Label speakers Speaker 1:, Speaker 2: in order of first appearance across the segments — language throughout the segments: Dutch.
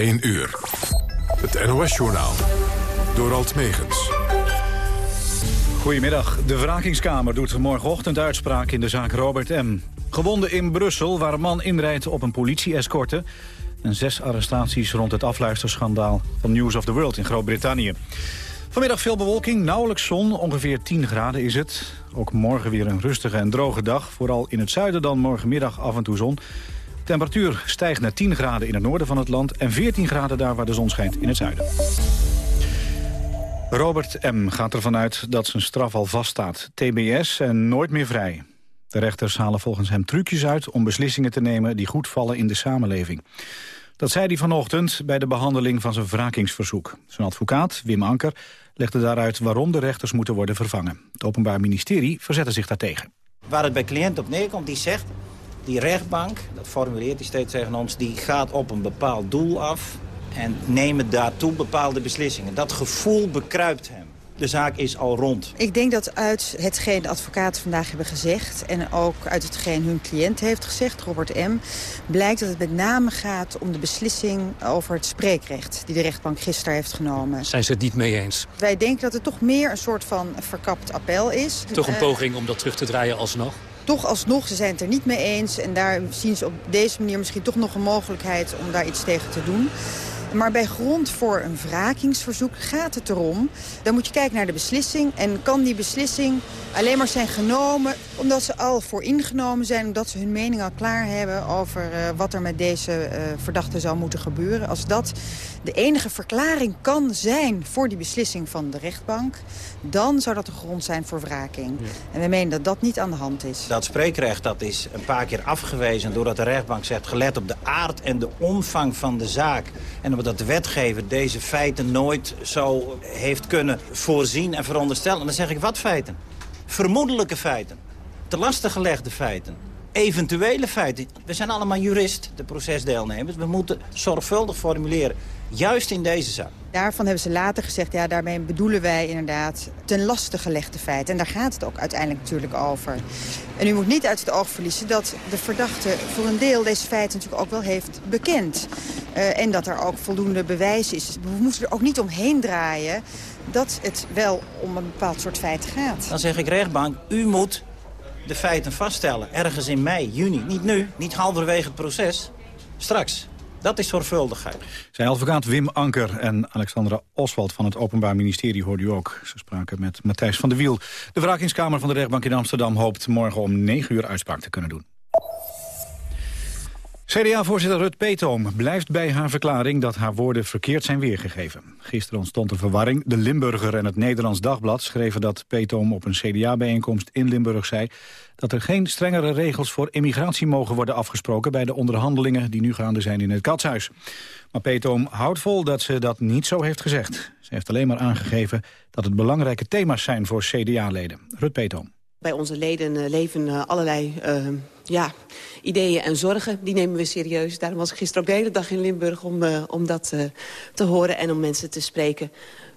Speaker 1: 1 uur. Het NOS-journaal. Door Alt Megens.
Speaker 2: Goedemiddag. De wrakingskamer doet morgenochtend uitspraak in de zaak Robert M. Gewonden in Brussel, waar een man inrijdt op een politie-escorte... en zes arrestaties rond het afluisterschandaal van News of the World in Groot-Brittannië. Vanmiddag veel bewolking, nauwelijks zon, ongeveer 10 graden is het. Ook morgen weer een rustige en droge dag. Vooral in het zuiden dan morgenmiddag af en toe zon. Temperatuur stijgt naar 10 graden in het noorden van het land... en 14 graden daar waar de zon schijnt in het zuiden. Robert M. gaat ervan uit dat zijn straf al vaststaat. TBS en nooit meer vrij. De rechters halen volgens hem trucjes uit om beslissingen te nemen... die goed vallen in de samenleving. Dat zei hij vanochtend bij de behandeling van zijn wrakingsverzoek. Zijn advocaat, Wim Anker, legde daaruit waarom de rechters moeten worden vervangen. Het Openbaar Ministerie verzette zich daartegen.
Speaker 3: Waar het bij cliënt op neerkomt, die zegt... die rechtbank, dat formuleert hij steeds tegen ons... die gaat op een bepaald doel af en nemen daartoe bepaalde beslissingen. Dat gevoel bekruipt hem de zaak is al rond.
Speaker 4: Ik denk dat uit hetgeen de advocaten vandaag hebben gezegd... en ook uit hetgeen hun cliënt heeft gezegd, Robert M... blijkt dat het met name gaat om de beslissing over het spreekrecht... die de rechtbank gisteren heeft genomen.
Speaker 5: Zijn ze het niet mee eens?
Speaker 4: Wij denken dat het toch meer een soort van verkapt appel is.
Speaker 5: Toch een poging om dat terug te draaien alsnog?
Speaker 4: Toch alsnog, ze zijn het er niet mee eens. En daar zien ze op deze manier misschien toch nog een mogelijkheid om daar iets tegen te doen. Maar bij grond voor een wrakingsverzoek gaat het erom... dan moet je kijken naar de beslissing. En kan die beslissing alleen maar zijn genomen omdat ze al voor ingenomen zijn... omdat ze hun mening al klaar hebben over uh, wat er met deze uh, verdachte zou moeten gebeuren. Als dat de enige verklaring kan zijn voor die beslissing van de rechtbank... dan zou dat de grond zijn voor wraking. Ja. En we menen dat dat niet aan de hand is.
Speaker 3: Dat spreekrecht dat is een paar keer afgewezen doordat de rechtbank zegt... gelet op de aard en de omvang van de zaak... en omdat de wetgever deze feiten nooit zo heeft kunnen voorzien en veronderstellen. En dan zeg ik, wat feiten? Vermoedelijke feiten. Te lastig gelegde feiten eventuele feiten. We zijn allemaal jurist, de procesdeelnemers. We moeten zorgvuldig formuleren. Juist in deze zaak.
Speaker 4: Daarvan hebben ze later gezegd, ja, daarmee bedoelen wij inderdaad ten laste gelegde feiten. En daar gaat het ook uiteindelijk natuurlijk over. En u moet niet uit het oog verliezen dat de verdachte voor een deel deze feiten natuurlijk ook wel heeft bekend. Uh, en dat er ook voldoende bewijs is. We moeten er ook niet omheen draaien dat het wel om een bepaald soort feit gaat.
Speaker 3: Dan zeg ik rechtbank, u moet de feiten vaststellen. Ergens in mei, juni. Niet nu, niet halverwege het proces. Straks. Dat is zorgvuldigheid.
Speaker 2: Zijn advocaat Wim Anker en Alexandra Oswald van het Openbaar Ministerie hoorde u ook. Ze spraken met Matthijs van der Wiel. De wrakingskamer van de rechtbank in Amsterdam hoopt morgen om 9 uur uitspraak te kunnen doen. CDA-voorzitter Rut Peetoom blijft bij haar verklaring dat haar woorden verkeerd zijn weergegeven. Gisteren ontstond er verwarring. De Limburger en het Nederlands Dagblad schreven dat Peetoom op een CDA-bijeenkomst in Limburg zei dat er geen strengere regels voor immigratie mogen worden afgesproken bij de onderhandelingen die nu gaande zijn in het Katshuis. Maar Peetoom houdt vol dat ze dat niet zo heeft gezegd. Ze heeft alleen maar aangegeven dat het belangrijke thema's zijn voor CDA-leden. Rut Peetoom.
Speaker 6: Bij onze leden uh, leven uh, allerlei uh, ja, ideeën en zorgen. Die nemen we serieus. Daarom was ik gisteren ook de hele dag in Limburg om, om dat te horen en om mensen te spreken.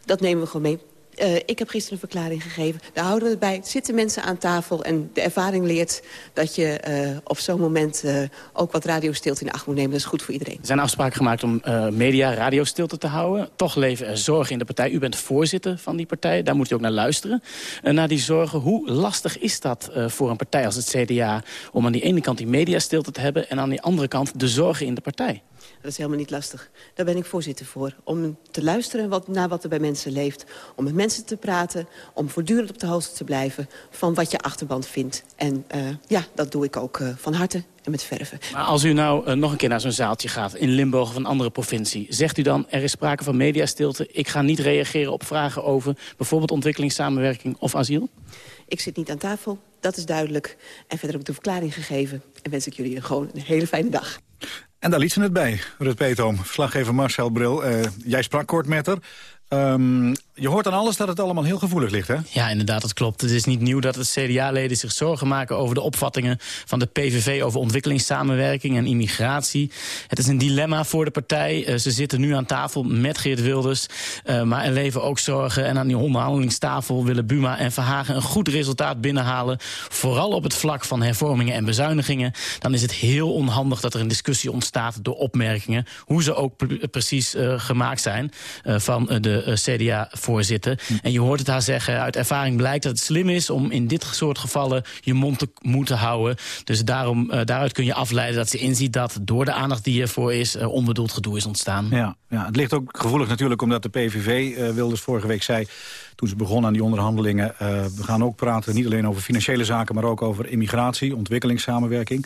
Speaker 6: Dat nemen we gewoon mee. Uh, ik heb gisteren een verklaring gegeven. Daar houden we het bij. Zitten mensen aan tafel en de ervaring leert... dat je uh, op zo'n moment uh, ook wat radiostilte in acht moet nemen. Dat is goed voor iedereen.
Speaker 5: Er zijn afspraken gemaakt om media radiostilte te houden. Toch leven er zorgen in de partij. U bent voorzitter van die partij. Daar moet u ook naar luisteren. naar die zorgen. Hoe lastig is dat voor een partij als het CDA... om aan die ene kant die mediastilte te hebben... en aan die andere kant de zorgen in de partij?
Speaker 6: Dat is helemaal niet lastig. Daar ben ik voorzitter voor. Om te luisteren wat, naar wat er bij mensen leeft. Om met mensen te praten. Om voortdurend op de hoogte te blijven van wat je achterban vindt. En uh, ja, dat doe ik ook uh, van harte en met verven.
Speaker 5: Maar als u nou uh, nog een keer naar zo'n zaaltje gaat in Limburg of een andere provincie... zegt u dan, er is sprake van mediastilte. Ik ga niet reageren op vragen over bijvoorbeeld ontwikkelingssamenwerking of asiel?
Speaker 6: Ik zit niet aan tafel, dat is duidelijk. En verder heb ik de verklaring gegeven. En wens ik jullie gewoon een hele fijne dag.
Speaker 2: En daar liet ze het bij, Rut Peetoom. Verslaggever Marcel Bril, uh, jij sprak kort met haar. Ehm, je hoort aan alles dat het allemaal heel gevoelig ligt, hè?
Speaker 5: Ja, inderdaad, dat klopt. Het is niet nieuw dat de CDA-leden zich zorgen maken... over de opvattingen van de PVV over ontwikkelingssamenwerking en immigratie. Het is een dilemma voor de partij. Uh, ze zitten nu aan tafel met Geert Wilders. Uh, maar er leven ook zorgen. En aan die onderhandelingstafel willen Buma en Verhagen... een goed resultaat binnenhalen. Vooral op het vlak van hervormingen en bezuinigingen. Dan is het heel onhandig dat er een discussie ontstaat door opmerkingen. Hoe ze ook precies uh, gemaakt zijn van de CDA voorzitter. Hm. En je hoort het haar zeggen, uit ervaring blijkt dat het slim is... om in dit soort gevallen je mond te moeten houden. Dus daarom, uh, daaruit kun je afleiden dat ze inziet... dat door de aandacht die ervoor is, uh, onbedoeld gedoe is ontstaan.
Speaker 2: Ja, ja, het ligt ook gevoelig natuurlijk omdat de PVV, uh, eh, Wilders vorige week zei... toen ze begon aan die onderhandelingen... we gaan ook praten niet alleen over financiële zaken... maar ook over immigratie, ontwikkelingssamenwerking...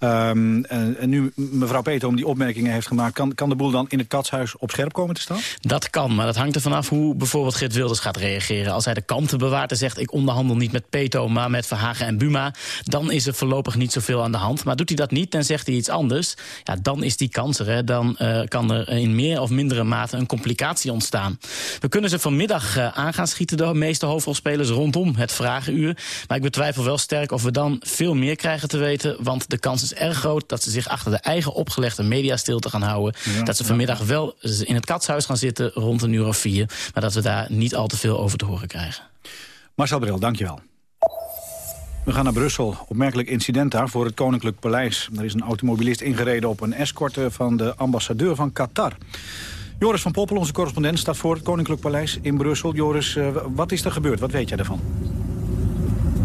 Speaker 2: Um, en, nu mevrouw Peter om die opmerkingen heeft gemaakt... Kan, kan de boel dan in het katshuis op scherp komen te staan?
Speaker 5: Dat kan, maar dat hangt er vanaf hoe bijvoorbeeld Geert Wilders gaat reageren. Als hij de kanten bewaart en zegt... ik onderhandel niet met Peto, maar met Verhagen en Buma... dan is er voorlopig niet zoveel aan de hand. Maar doet hij dat niet en zegt hij iets anders... Ja, dan is die kans er. Dan uh, kan er in meer of mindere mate een complicatie ontstaan. We kunnen ze vanmiddag uh, aan gaan schieten, de meeste hoofdrolspelers... rondom het vragenuur. Maar ik betwijfel wel sterk of we dan veel meer krijgen te weten... want de kans is erg groot dat ze zich achter de eigen opgelegde mediastilte gaan houden. dat ze vanmiddag wel in het katshuis gaan zitten rond een uur of vier. Maar dat we daar niet al te veel over te horen krijgen.
Speaker 2: Marcel Bril, dankjewel. We gaan naar Brussel. Opmerkelijk incident daar voor het Koninklijk Paleis. Er is een automobilist ingereden op een escorte van de ambassadeur van Qatar. Joris van Poppel, onze correspondent, staat voor het Koninklijk Paleis in Brussel. Joris, eh, wat is er gebeurd? Wat weet jij daarvan?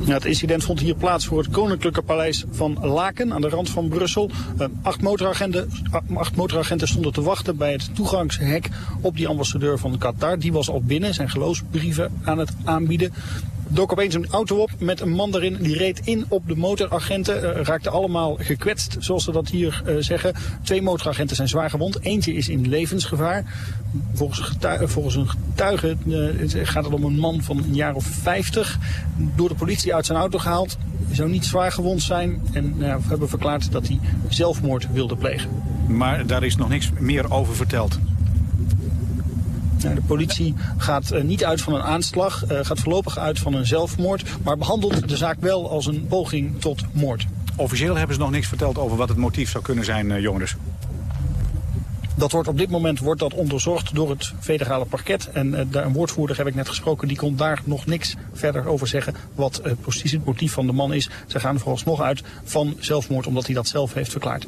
Speaker 7: Het incident vond hier plaats voor het Koninklijke Paleis van Laken aan de rand van Brussel. Uh, acht, motoragenten, acht motoragenten stonden te wachten bij het toegangshek op die ambassadeur van Qatar. Die was al binnen, zijn geloofsbrieven aan het aanbieden dook opeens een auto op met een man erin. Die reed in op de motoragenten. Uh, raakten allemaal gekwetst, zoals ze dat hier uh, zeggen. Twee motoragenten zijn zwaar gewond. Eentje is in levensgevaar. Volgens, getuige, volgens een getuige gaat het om een man van een jaar of 50. Door de politie uit zijn auto gehaald. Zou niet zwaar gewond zijn. En hebben verklaard dat hij zelfmoord wilde plegen.
Speaker 2: Maar daar is nog niks meer over verteld.
Speaker 7: De politie gaat uh, niet uit van een aanslag, uh, gaat voorlopig uit van een zelfmoord, maar behandelt de zaak wel als een poging tot moord.
Speaker 2: Officieel hebben ze nog niks verteld over wat het motief zou kunnen zijn, uh, jongens.
Speaker 7: Dat wordt op dit moment wordt dat onderzocht door het federale parket. En uh, een woordvoerder heb ik net gesproken, die kon daar nog niks verder over zeggen wat uh, precies het motief van de man is. Ze gaan vooralsnog uit van zelfmoord, omdat hij dat zelf heeft verklaard.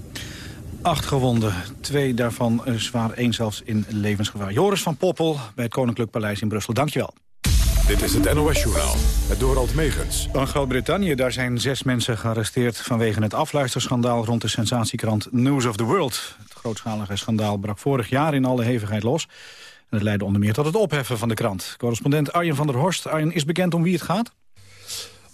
Speaker 2: Acht gewonden, twee daarvan zwaar, één zelfs in levensgevaar. Joris van Poppel bij het Koninklijk Paleis in Brussel. Dankjewel.
Speaker 1: Dit is het NOS-journaal, het Dorald Megens.
Speaker 2: Van Groot-Brittannië, daar zijn zes mensen gearresteerd... vanwege het afluisterschandaal rond de sensatiekrant News of the World. Het grootschalige schandaal brak vorig jaar in alle hevigheid los. En het leidde onder meer tot het opheffen van de krant. Correspondent Arjen van der Horst. Arjen, is bekend om wie het gaat?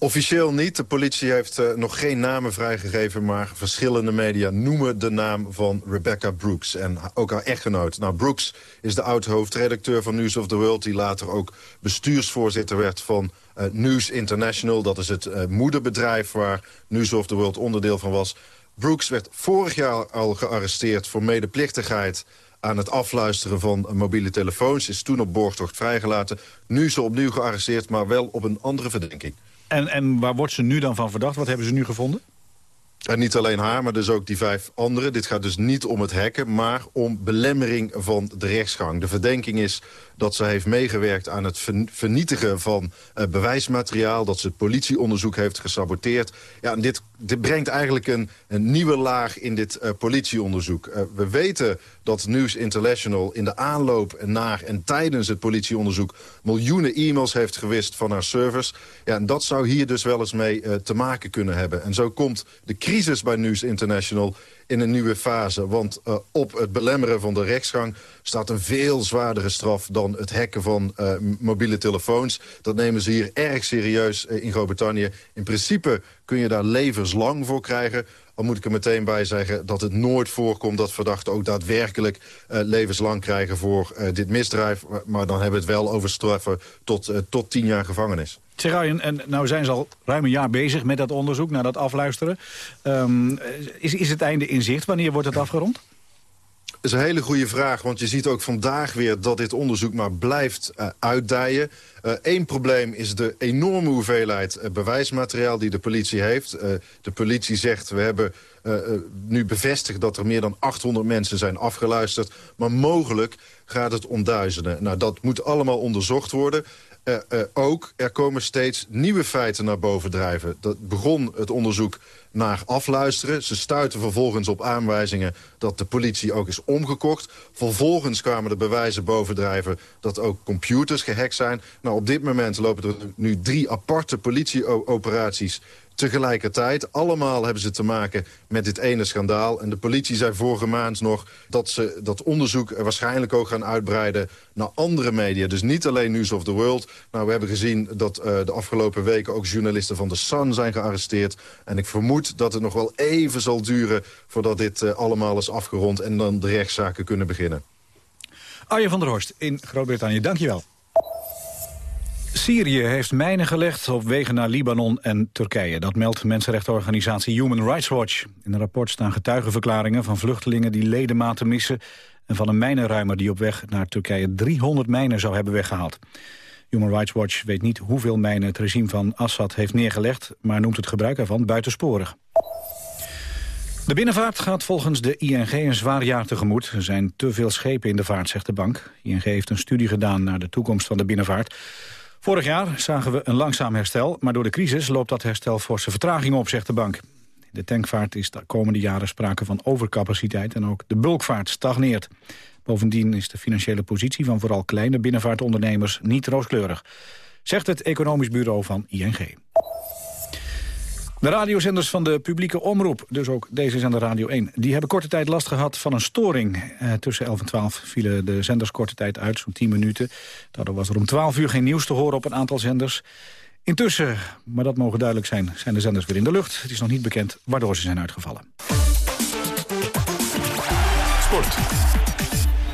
Speaker 8: Officieel niet. De politie heeft uh, nog geen namen vrijgegeven... maar verschillende media noemen de naam van Rebecca Brooks. En ook haar echtgenoot. Nou, Brooks is de oud-hoofdredacteur van News of the World... die later ook bestuursvoorzitter werd van uh, News International. Dat is het uh, moederbedrijf waar News of the World onderdeel van was. Brooks werd vorig jaar al gearresteerd voor medeplichtigheid aan het afluisteren van mobiele telefoons. Is toen op borgtocht vrijgelaten. Nu is ze opnieuw gearresteerd, maar wel op een andere verdenking.
Speaker 2: En, en waar wordt ze nu dan van verdacht? Wat hebben ze nu gevonden?
Speaker 8: En niet alleen haar, maar dus ook die vijf anderen. Dit gaat dus niet om het hacken, maar om belemmering van de rechtsgang. De verdenking is dat ze heeft meegewerkt aan het vernietigen van uh, bewijsmateriaal... dat ze het politieonderzoek heeft gesaboteerd. Ja, en dit, dit brengt eigenlijk een, een nieuwe laag in dit uh, politieonderzoek. Uh, we weten dat News International in de aanloop naar en tijdens het politieonderzoek... miljoenen e-mails heeft gewist van haar servers. Ja, en dat zou hier dus wel eens mee te maken kunnen hebben. En zo komt de crisis bij News International in een nieuwe fase. Want uh, op het belemmeren van de rechtsgang staat een veel zwaardere straf... dan het hacken van uh, mobiele telefoons. Dat nemen ze hier erg serieus uh, in Groot-Brittannië. In principe kun je daar levenslang voor krijgen. Al moet ik er meteen bij zeggen dat het nooit voorkomt... dat verdachten ook daadwerkelijk uh, levenslang krijgen voor uh, dit misdrijf. Maar dan hebben we het wel over straffen tot, uh, tot tien jaar gevangenis.
Speaker 2: Zeg en nou zijn ze al ruim een jaar bezig met dat onderzoek, naar dat afluisteren. Um, is, is het einde in zicht? Wanneer wordt het afgerond?
Speaker 8: Is een hele goede vraag, want je ziet ook vandaag weer dat dit onderzoek maar blijft uh, uitdijen. Eén uh, probleem is de enorme hoeveelheid uh, bewijsmateriaal die de politie heeft. de politie zegt, we hebben nu bevestigd dat er meer dan 800 mensen zijn afgeluisterd. Maar mogelijk gaat het om duizenden. Nou, dat moet allemaal onderzocht worden. Ook, er komen steeds nieuwe feiten naar boven drijven. Dat begon het onderzoek naar afluisteren. Ze stuiten vervolgens op aanwijzingen dat de politie ook is omgekocht. Vervolgens kwamen de bewijzen bovendrijven dat ook computers gehackt zijn. Nou, op dit moment lopen er nu drie aparte politieoperaties tegelijkertijd. Allemaal hebben ze te maken met dit ene schandaal. En de politie zei vorige maand nog dat ze dat onderzoek waarschijnlijk ook gaan uitbreiden naar andere media. Dus niet alleen News of the World. Nou, we hebben gezien dat uh, de afgelopen weken ook journalisten van The Sun zijn gearresteerd. En ik vermoed dat het nog wel even zal duren voordat dit uh, allemaal is afgerond en dan de rechtszaken kunnen beginnen.
Speaker 2: Arjen van der Horst in Groot-Brittannië, dankjewel. Syrië heeft mijnen gelegd op wegen naar Libanon en Turkije. Dat meldt mensenrechtenorganisatie Human Rights Watch. In een rapport staan getuigenverklaringen van vluchtelingen die ledematen missen... en van een mijnenruimer die op weg naar Turkije 300 mijnen zou hebben weggehaald. Human Rights Watch weet niet hoeveel mijnen het regime van Assad heeft neergelegd... maar noemt het gebruik ervan buitensporig. De binnenvaart gaat volgens de ING een zwaar jaar tegemoet. Er zijn te veel schepen in de vaart, zegt de bank. ING heeft een studie gedaan naar de toekomst van de binnenvaart. Vorig jaar zagen we een langzaam herstel, maar door de crisis loopt dat herstel forse vertraging op, zegt de bank. De tankvaart is de komende jaren sprake van overcapaciteit en ook de bulkvaart stagneert. Bovendien is de financiële positie van vooral kleine binnenvaartondernemers niet rooskleurig, zegt het economisch bureau van ING. De radiozenders van de publieke omroep, dus ook deze zender Radio 1... die hebben korte tijd last gehad van een storing. Eh, tussen 11 en 12 vielen de zenders korte tijd uit, zo'n 10 minuten. Daardoor was er om 12 uur geen nieuws te horen op een aantal zenders. Intussen, maar dat mogen duidelijk zijn, zijn de zenders weer in de lucht. Het is nog niet bekend waardoor ze zijn uitgevallen. Sport.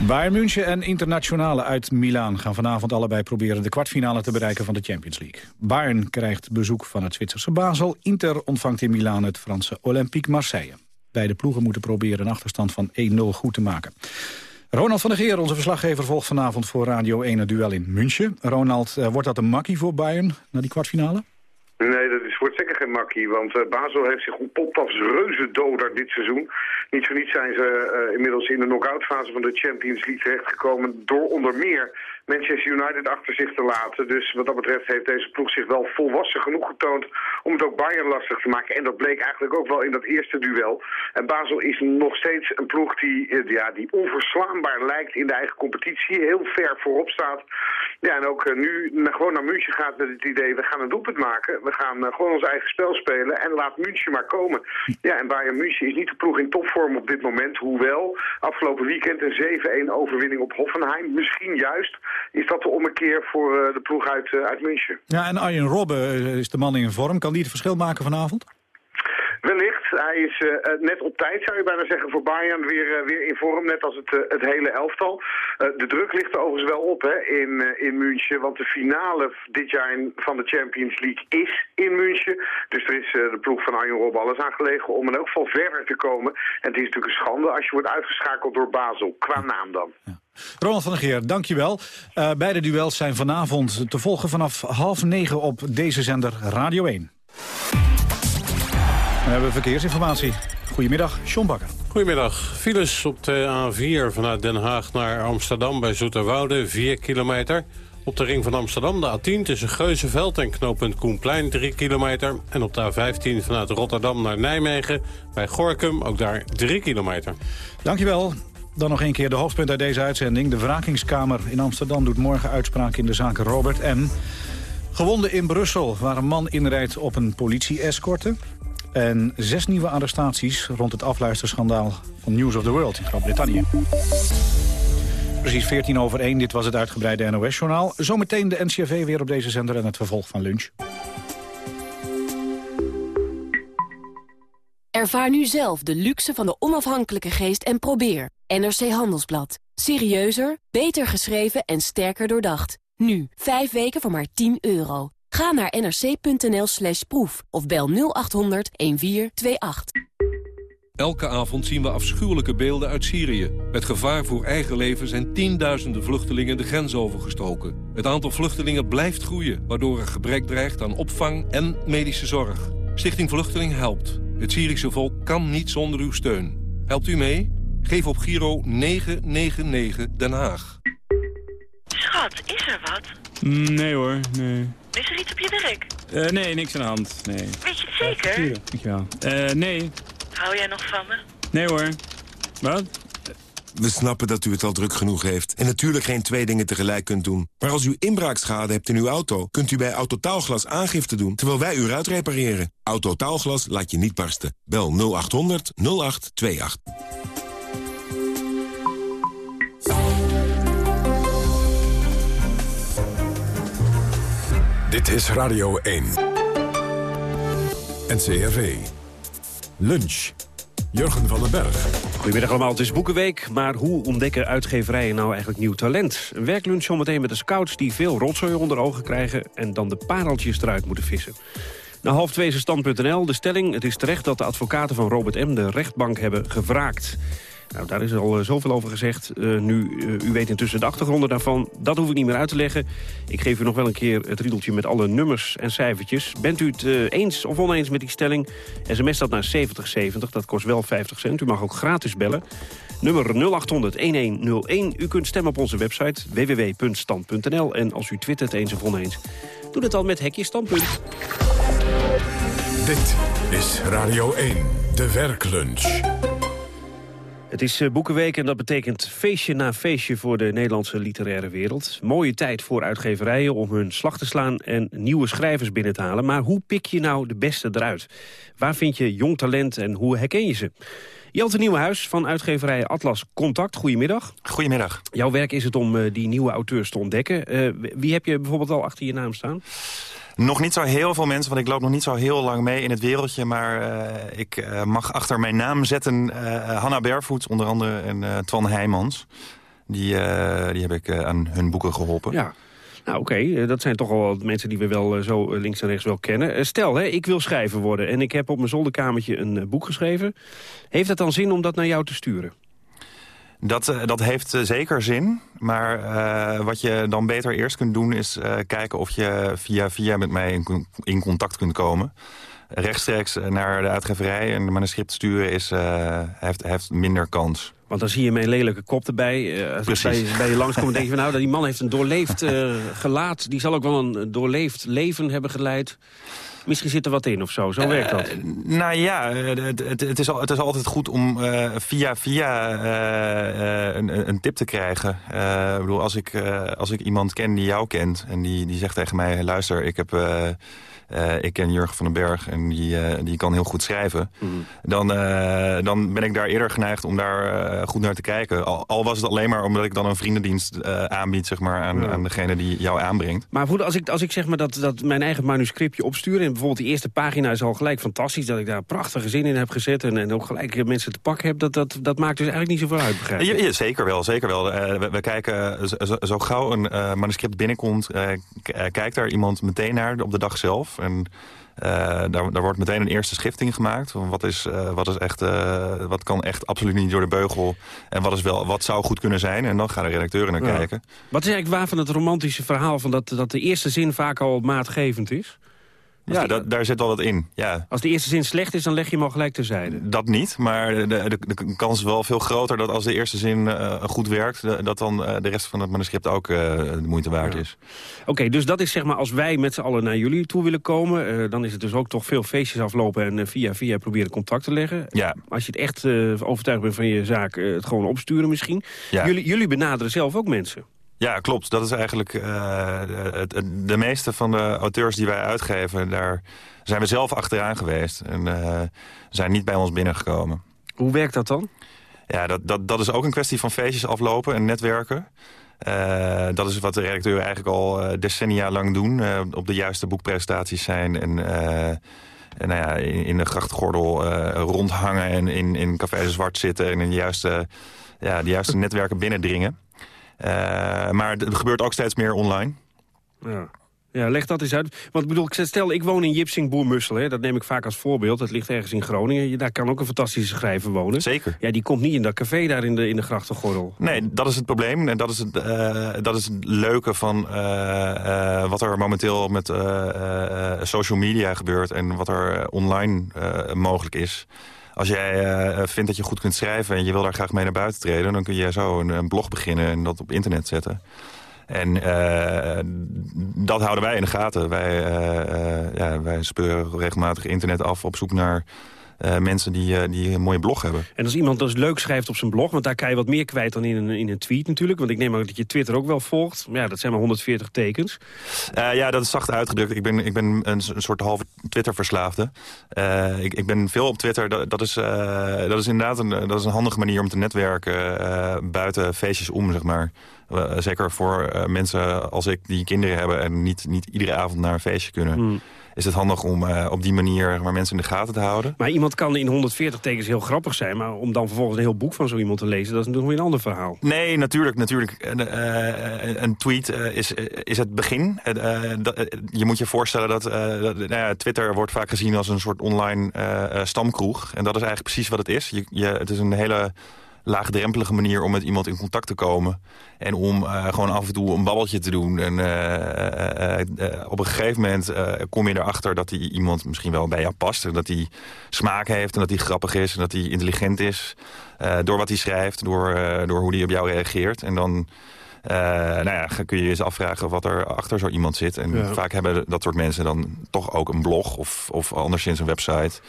Speaker 2: Bayern München en Internationale uit Milaan gaan vanavond allebei proberen de kwartfinale te bereiken van de Champions League. Bayern krijgt bezoek van het Zwitserse Basel. Inter ontvangt in Milaan het Franse Olympique Marseille. Beide ploegen moeten proberen een achterstand van 1-0 goed te maken. Ronald van der Geer, onze verslaggever, volgt vanavond voor Radio 1 het duel in München. Ronald, uh, wordt dat een makkie voor Bayern naar die kwartfinale?
Speaker 9: Nee, dat is, wordt zeker geen makkie, want uh, Basel heeft zich ontpopt als reuzendoder dit seizoen. Niet voor niets zijn ze uh, inmiddels in de knock-outfase van de Champions League terechtgekomen door onder meer Manchester United achter zich te laten. Dus wat dat betreft heeft deze ploeg zich wel volwassen genoeg getoond om het ook Bayern lastig te maken. En dat bleek eigenlijk ook wel in dat eerste duel. En Basel is nog steeds een ploeg die, uh, ja, die onverslaanbaar lijkt in de eigen competitie. Heel ver voorop staat. Ja, en ook nu gewoon naar München gaat met het idee, we gaan een doelpunt maken. We gaan uh, gewoon ons eigen spel spelen en laat München maar komen. Ja, en Bayern München is niet de ploeg in topvorm op dit moment. Hoewel, afgelopen weekend een 7-1 overwinning op Hoffenheim. Misschien juist is dat de ommekeer voor uh, de ploeg uit, uh, uit München.
Speaker 2: Ja, en Arjen Robben is de man in vorm. Kan die het verschil maken vanavond?
Speaker 9: Wellicht. Hij is uh, net op tijd, zou je bijna zeggen, voor Bayern weer, uh, weer in vorm. Net als het, uh, het hele elftal. de druk ligt er overigens wel op hè, in, in München. Want de finale dit jaar in, van de Champions League is in München. Dus er is de ploeg van Arjen Rob alles aangelegen om in elk geval verder te komen. En het is natuurlijk een schande als je wordt uitgeschakeld door Basel. Qua naam dan.
Speaker 2: Ja. Ronald van der Geer, dankjewel. Uh, beide duels zijn vanavond te volgen vanaf half negen op deze zender Radio 1. Dan hebben we verkeersinformatie. Goedemiddag, John Bakker.
Speaker 10: Goedemiddag. Files op de A4 vanuit Den Haag naar Amsterdam bij Zoeterwoude, 4 kilometer. Op de ring van Amsterdam de A10 tussen Geuzenveld en knooppunt Koenplein 3 kilometer. En op de A15 vanuit Rotterdam naar Nijmegen bij Gorkum ook daar 3 kilometer.
Speaker 2: Dankjewel. Dan nog een keer de hoofdpunt uit deze uitzending. De wrakingskamer in Amsterdam doet morgen uitspraak in de zaak Robert M. Gewonden in Brussel, waar een man inrijdt op een politie-escorte. En zes nieuwe arrestaties rond het afluisterschandaal van News of the World in Groot-Brittannië. Precies 14 over 1, dit was het uitgebreide NOS-journaal. Zometeen de NCRV weer op deze zender en het vervolg van lunch.
Speaker 11: Ervaar nu zelf de luxe van de onafhankelijke geest en probeer. NRC Handelsblad. Serieuzer, beter geschreven en sterker doordacht. Nu, 5 weken voor maar 10 euro. Ga naar nrc.nl slash proef of bel 0800 1428.
Speaker 12: Elke avond zien we afschuwelijke beelden uit Syrië. Met gevaar voor eigen leven zijn tienduizenden vluchtelingen de grens overgestoken. Het aantal vluchtelingen blijft groeien, waardoor er gebrek dreigt aan opvang en medische zorg. Stichting Vluchteling helpt. Het Syrische volk kan niet zonder uw steun. Helpt u mee? Geef op Giro 999 Den Haag.
Speaker 13: Schat, is er wat?
Speaker 14: Mm, nee hoor, nee.
Speaker 13: Is er iets op je werk?
Speaker 14: Uh, nee, niks aan de hand, nee.
Speaker 13: Weet je het zeker?
Speaker 14: Uh, dankjewel. Uh, nee.
Speaker 13: Hou jij nog van me?
Speaker 14: Nee hoor. Wat?
Speaker 15: We snappen dat u het al druk genoeg heeft en natuurlijk geen twee dingen tegelijk kunt doen. Maar als u inbraakschade hebt in uw auto, kunt u bij Autotaalglas aangifte doen terwijl wij u uitrepareren. Autotaalglas laat je niet barsten. Bel 0800 0828.
Speaker 1: Dit is Radio 1. NCRV. Lunch. Jurgen van den Berg.
Speaker 16: Goedemiddag allemaal, het is Boekenweek. Maar hoe ontdekken uitgeverijen nou eigenlijk nieuw talent? Een werklunch zometeen met de scouts die veel rotzooi onder ogen krijgen... en dan de pareltjes eruit moeten vissen. Na half twee is stand.nl. De stelling, het is terecht dat de advocaten van Robert M. de rechtbank hebben gevraagd. Nou, daar is al uh, zoveel over gezegd. Uh, nu, uh, u weet intussen de achtergronden daarvan. Dat hoef ik niet meer uit te leggen. Ik geef u nog wel een keer het riedeltje met alle nummers en cijfertjes. Bent u het eens of oneens met die stelling? SMS dat naar 7070, dat kost wel 50 cent. U mag ook gratis bellen. Nummer 0800-1101. U kunt stemmen op onze website www.stand.nl. En als u twittert eens of oneens, doe het dan met hekje standpunt.
Speaker 1: Dit is Radio 1, de werklunch.
Speaker 16: Het is Boekenweek en dat betekent feestje na feestje voor de Nederlandse literaire wereld. Mooie tijd voor uitgeverijen om hun slag te slaan en nieuwe schrijvers binnen te halen. Maar hoe pik je nou de beste eruit? Waar vind je jong talent en hoe herken je ze? Jelte Nieuwenhuis van uitgeverij Atlas Contact, goedemiddag.
Speaker 17: Goedemiddag.
Speaker 16: Jouw werk is het om uh, die nieuwe auteurs te ontdekken. Uh, wie heb je bijvoorbeeld al achter je naam staan?
Speaker 17: Nog niet zo heel veel mensen, want ik loop nog niet zo heel lang mee in het wereldje. Maar uh, ik uh, mag achter mijn naam zetten uh, Hanna Bervoets onder andere en Twan Heijmans. Die, die heb ik aan hun boeken geholpen.
Speaker 16: Ja. Nou oké, dat zijn toch al mensen die we wel zo links en rechts wel kennen. stel, hè, ik wil schrijver worden en ik heb op mijn zolderkamertje een boek geschreven. Heeft het dan zin om dat naar jou te sturen?
Speaker 17: Dat, dat heeft zeker zin. Maar uh, wat je dan beter eerst kunt doen is uh, kijken of je via via met mij in, in, contact kunt komen. Rechtstreeks naar de uitgeverij en de manuscript sturen is, uh, heeft, heeft minder kans.
Speaker 16: Want dan zie je mijn lelijke kop erbij. Als Precies. ik bij, bij je langskom, denk je van nou, die man heeft een doorleefd gelaat. Die zal ook wel een doorleefd leven hebben geleid. Misschien zit er wat in of zo. Zo werkt dat.
Speaker 17: Uh, nou ja, het, het, het, is altijd goed om uh, via via een, een, tip te krijgen. ik bedoel, als ik, als ik iemand ken die jou kent... en die, die zegt tegen mij, luister, ik heb... Uh, ik ken Jurgen van den Berg en die, uh, die kan heel goed schrijven. Mm. Dan, uh, dan ben ik daar eerder geneigd om daar goed naar te kijken. Al, al, was het alleen maar omdat ik dan een vriendendienst aanbied zeg maar, aan, aan degene die jou aanbrengt.
Speaker 16: Maar goed, als ik, als ik zeg maar dat, dat mijn eigen manuscriptje opstuur... en bijvoorbeeld die eerste pagina is al gelijk fantastisch... dat ik daar prachtige zin in heb gezet en, en ook gelijk mensen te pakken heb... Dat, dat, dat maakt dus eigenlijk niet zoveel uit, begrijp
Speaker 17: ja, ja, zeker wel, zeker wel. We, we, kijken, zo, zo, gauw een manuscript binnenkomt... kijkt daar iemand meteen naar op de dag zelf... En uh, daar, daar, wordt meteen een eerste schifting gemaakt. Wat, is, uh, wat, is echt, uh, wat kan echt absoluut niet door de beugel? En wat, is wel, wat zou goed kunnen zijn? En dan gaan de redacteuren naar ja. kijken.
Speaker 16: Wat is eigenlijk waar van het romantische verhaal... Van dat, dat de eerste zin vaak al maatgevend is?
Speaker 17: Ja, die, dat, daar zit wel wat in. Ja.
Speaker 16: Als de eerste zin slecht is, dan leg je hem al gelijk terzijde.
Speaker 17: Dat niet, maar de, de, de kans is wel veel groter dat als de eerste zin uh, goed werkt... De, dat dan uh, de rest van het manuscript ook uh, de moeite waard ja. is.
Speaker 16: Oké, okay, dus dat is zeg maar als wij met z'n allen naar jullie toe willen komen... dan is het dus ook toch veel feestjes aflopen en via via proberen contact te leggen.
Speaker 17: Ja.
Speaker 16: Als je het echt overtuigd bent van je zaak, het gewoon opsturen misschien.
Speaker 17: Ja.
Speaker 16: Jullie, jullie benaderen zelf ook mensen.
Speaker 17: Ja, klopt. Dat is eigenlijk uh, het, het, de meeste van de auteurs die wij uitgeven... daar zijn we zelf achteraan geweest en uh, zijn niet bij ons binnengekomen.
Speaker 16: Hoe werkt dat dan?
Speaker 17: Ja, dat, dat, dat is ook een kwestie van feestjes aflopen en netwerken. Uh, dat is wat de redacteuren eigenlijk al decennia lang doen. op de juiste boekpresentaties zijn en... En nou ja, in, in de grachtgordel rondhangen en in, in Café Zwart zitten... en in de juiste, ja, de juiste netwerken binnendringen. Uh, maar het gebeurt ook steeds meer online.
Speaker 16: Ja. Ja, leg dat eens uit. Want ik bedoel, stel, ik woon in Jipsing Boermussel. Hè, dat neem ik vaak als voorbeeld. Dat ligt ergens in Groningen. Daar kan ook een fantastische schrijver wonen.
Speaker 17: Zeker.
Speaker 16: Ja, die komt niet in dat café daar in de, in de grachtengordel.
Speaker 17: Nee, dat is het probleem. En dat is het, eh, dat is het leuke van eh, eh, wat er momenteel met eh, eh, social media gebeurt... en wat er eh, online eh, mogelijk is. Als jij eh, vindt dat je goed kunt schrijven en je wil daar graag mee naar buiten treden... dan kun je zo een, blog beginnen en dat op internet zetten. En eh, dat houden wij in de gaten. Wij, eh, ja, wij speuren regelmatig internet af op zoek naar eh, mensen die, eh, die een mooie blog hebben.
Speaker 16: En als iemand dus leuk schrijft op zijn blog... want daar kan je wat meer kwijt dan in een, in een tweet natuurlijk... want ik neem aan dat je Twitter ook wel volgt. Maar ja, dat zijn maar 140 tekens.
Speaker 17: Eh, ja, dat is zacht uitgedrukt. Ik ben, ik ben een, soort halve Twitter-verslaafde. Ik, ik ben veel op Twitter. Dat, dat, is, dat is inderdaad een, dat is een handige manier om te netwerken buiten feestjes om, zeg maar. Zeker voor mensen als ik die kinderen hebben... en niet, niet iedere avond naar een feestje kunnen...
Speaker 16: Hmm.
Speaker 17: Is het handig om eh, op die manier maar mensen in de gaten te houden.
Speaker 16: Maar iemand kan in 140 tekens heel grappig zijn... maar om dan vervolgens een heel boek van zo iemand te lezen... dat is natuurlijk weer een ander verhaal.
Speaker 17: Nee, natuurlijk. natuurlijk. Een, eh, een tweet eh, is, is het begin. Je moet je voorstellen dat, dat nou Twitter wordt vaak gezien als een soort online stamkroeg. En dat is eigenlijk precies wat het is. Je, je, het is een hele laagdrempelige manier om met iemand in contact te komen. En om eh, gewoon af en toe een babbeltje te doen. En eh, eh, op een gegeven moment kom je erachter dat die iemand misschien wel bij jou past. En dat hij smaak heeft en dat hij grappig is en dat hij intelligent is. Door wat hij schrijft, door, door hoe hij op jou reageert. En dan nou ja, kun je je eens afvragen wat er achter zo iemand zit. En
Speaker 16: Ja.
Speaker 17: vaak hebben dat soort mensen dan toch ook een blog of, of anderszins een website.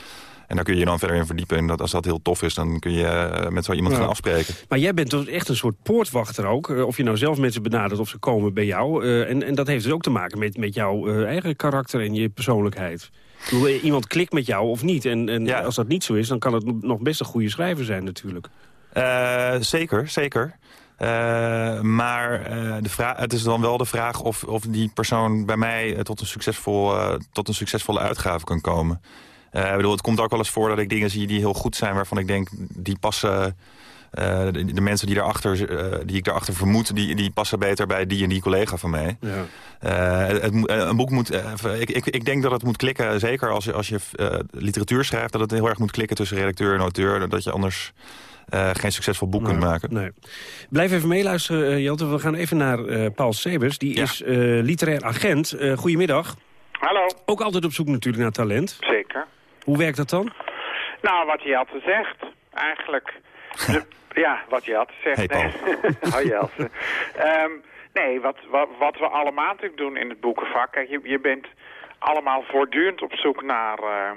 Speaker 17: En daar kun je je dan verder in verdiepen. En dat, als dat heel tof is, dan kun je eh, met zo iemand
Speaker 16: Ja.
Speaker 17: gaan afspreken.
Speaker 16: Maar jij bent toch echt een soort poortwachter ook. eh, Of je nou zelf mensen benadert of ze komen bij jou. eh, en, en dat heeft dus ook te maken met, met jouw eigen karakter en je persoonlijkheid. Iemand klikt met jou of niet. En, en als dat niet zo is, dan kan het nog best een goede schrijver zijn natuurlijk.
Speaker 17: Zeker, zeker. Maar de vraag, het is dan wel de vraag of, of die persoon bij mij tot, een succesvol, tot een succesvolle uitgave kan komen. Eh, ik bedoel, het komt ook wel eens voor dat ik dingen zie die heel goed zijn... waarvan ik denk, die passen... eh, de, de mensen die, daarachter, eh, die ik daarachter vermoed, die, die passen beter bij die en die collega van mij.
Speaker 16: Ja.
Speaker 17: Eh, het, een boek moet... ik, ik, ik denk dat het moet klikken, zeker als je, als je eh, literatuur schrijft... dat het heel erg moet klikken tussen redacteur en auteur. Dat je anders eh, geen succesvol boek kunt maken.
Speaker 16: Nee. Blijf even meeluisteren, Jelte. We gaan even naar eh, Paul Sebers. Die is eh, literair agent. Eh goedemiddag.
Speaker 18: Hallo.
Speaker 16: Ook altijd op zoek natuurlijk naar talent.
Speaker 18: Zeker.
Speaker 16: Hoe werkt dat dan?
Speaker 18: Nou, wat je altijd zegt, eigenlijk. De- ja, wat je altijd zegt.
Speaker 16: Hey.
Speaker 18: Nee. Ehm, nee, wat, wat, wat we allemaal natuurlijk doen in het boekenvak. Kijk, je, je bent allemaal voortdurend op zoek naar eh,